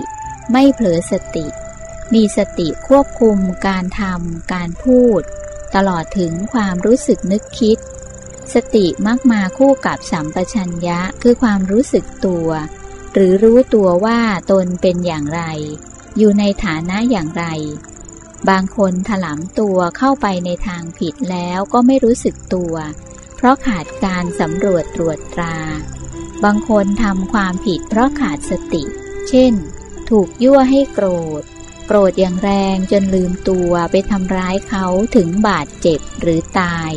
ไม่เผลอสติ มีสติควบคุมการทำการพูด ตลอดถึงความรู้สึกนึกคิด สติมักมาคู่กับสัมปชัญญะคือความรู้สึกตัว หรือรู้ตัวว่าตนเป็นอย่างไร อยู่ในฐานะอย่างไร บางคนถลำตัวเข้าไปในทางผิดแล้วก็ไม่รู้สึกตัว เพราะขาดการสำรวจตรวจตรา บางคนทำความผิดเพราะขาดสติ เช่น ถูกยั่วให้โกรธ รธอย่างแรงจนลืมตัวไปทำร้ายเขาถึงบาดเจ็บหรือตาย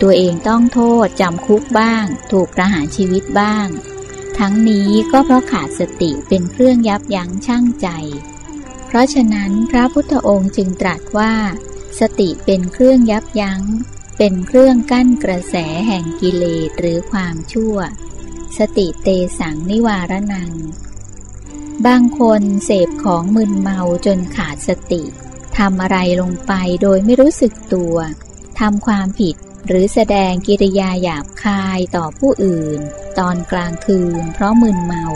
ตัวเองต้องโทษจำคุกบ้าง ถูกประหารชีวิตบ้าง ทั้งนี้ก็เพราะขาดสติเป็นเครื่องยับยั้งชั่งใจ เพราะฉะนั้นพระพุทธองค์จึงตรัสว่า สติเป็นเครื่องยับยัง้ง เป็นเครื่องกั้นกระแสแห่งกิเลสหรือความชั่ว สติเตสังนิวารนัง บางคนเสพของมึนเมาจนขาดสติทำอะไรลงไปโดยไม่รู้สึกตัวทำความผิดหรือแสดงกิริยาหยาบคายต่อผู้อื่น ตอนกลางคืนเพราะมึนเมา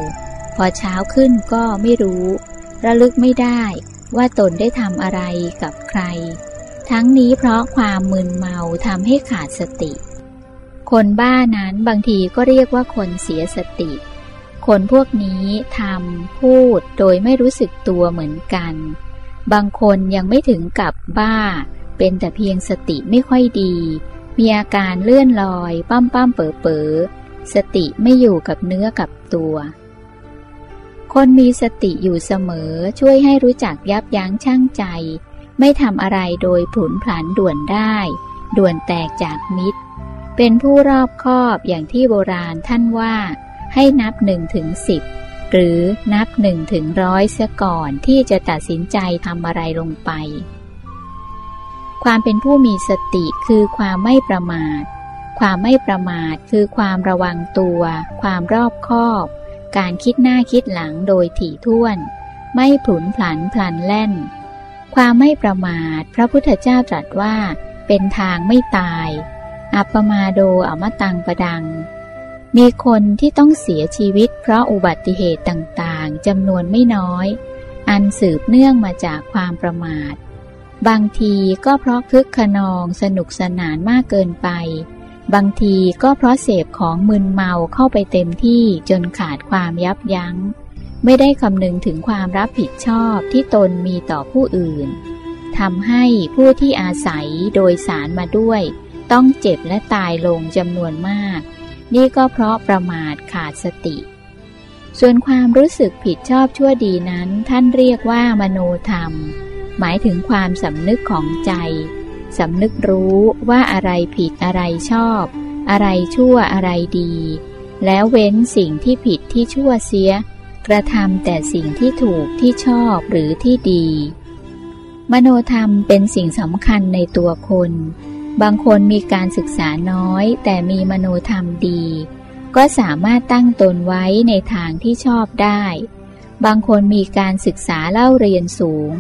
พอเช้าขึ้นก็ไม่รู้ ระลึกไม่ได้ว่าตนได้ทำอะไรกับใคร ทั้งนี้เพราะความมึนเมาทำให้ขาดสติ คนบ้านั้นบางทีก็เรียกว่าคนเสียสติ คนพวกนี้ทำพูดโดยไม่รู้สึกตัวเหมือนกัน บางคนยังไม่ถึงกับบ้า เป็นแต่เพียงสติไม่ค่อยดี มีอาการเลื่อนลอย ปั้มปั้มเป๋อเป๋อสติไม่อยู่กับเนื้อกับตัว คนมีสติอยู่เสมอช่วยให้รู้จักยับยั้งชั่งใจ ไม่ทำอะไรโดยผุนผันด่วนได้ ด่วนแตกจากมิตร เป็นผู้รอบคอบอย่างที่โบราณท่านว่า ให้นับหนึ่งถึงสิบหรือนับหนึ่งถึงร้อยเสียก่อนที่จะตัดสินใจทำอะไรลงไป ความเป็นผู้มีสติคือความไม่ประมาท ความไม่ประมาทคือความระวังตัว ความรอบคอบ การคิดหน้าคิดหลังโดยถี่ถ้วน ไม่ผุนผันพลันแล่น ความไม่ประมาท พระพุทธเจ้าตรัสว่า เป็นทางไม่ตาย อัปปมาโดอมตังประดัง มีคนที่ต้องเสียชีวิตเพราะอุบัติเหตุต่างๆจำนวนไม่น้อย อันสืบเนื่องมาจากความประมาท บางทีก็เพราะคึกขนองสนุกสนานมากเกินไป บางทีก็เพราะเสพของมึนเมาเข้าไปเต็มที่จนขาดความยับยัง้ง ไม่ได้คำนึงถึงความรับผิดชอบที่ตนมีต่อผู้อื่นทำให้ผู้ที่อาศัยโดยสารมาด้วย ต้องเจ็บและตายลงจำนวนมาก นี่ก็เพราะประมาทขาดสติ ส่วนความรู้สึกผิดชอบชั่วดีนั้น ท่านเรียกว่ามโนธรรม หมายถึงความสำนึกของใจสำนึกรู้ว่าอะไรผิดอะไรชอบ อะไรชั่วอะไรดี แล้วเว้นสิ่งที่ผิดที่ชั่วเสีย กระทำแต่สิ่งที่ถูกที่ชอบหรือที่ดี มโนธรรมเป็นสิ่งสำคัญในตัวคน บางคนมีการศึกษาน้อย แต่มีมโนธรรมดี ก็สามารถตั้งตนไว้ในทางที่ชอบได้ บางคนมีการศึกษาเล่าเรียนสูง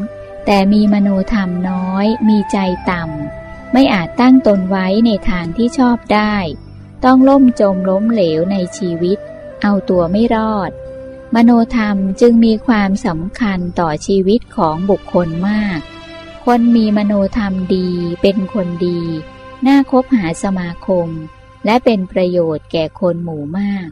แต่มีมโนธรรมน้อย มีใจต่ำ ไม่อาจตั้งตนไว้ในทางที่ชอบได้ ต้องล่มจมล้มเหลวในชีวิต เอาตัวไม่รอด มโนธรรมจึงมีความสำคัญต่อชีวิตของบุคคลมาก คนมีมโนธรรมดีเป็นคนดี น่าคบหาสมาคม และเป็นประโยชน์แก่คนหมู่มาก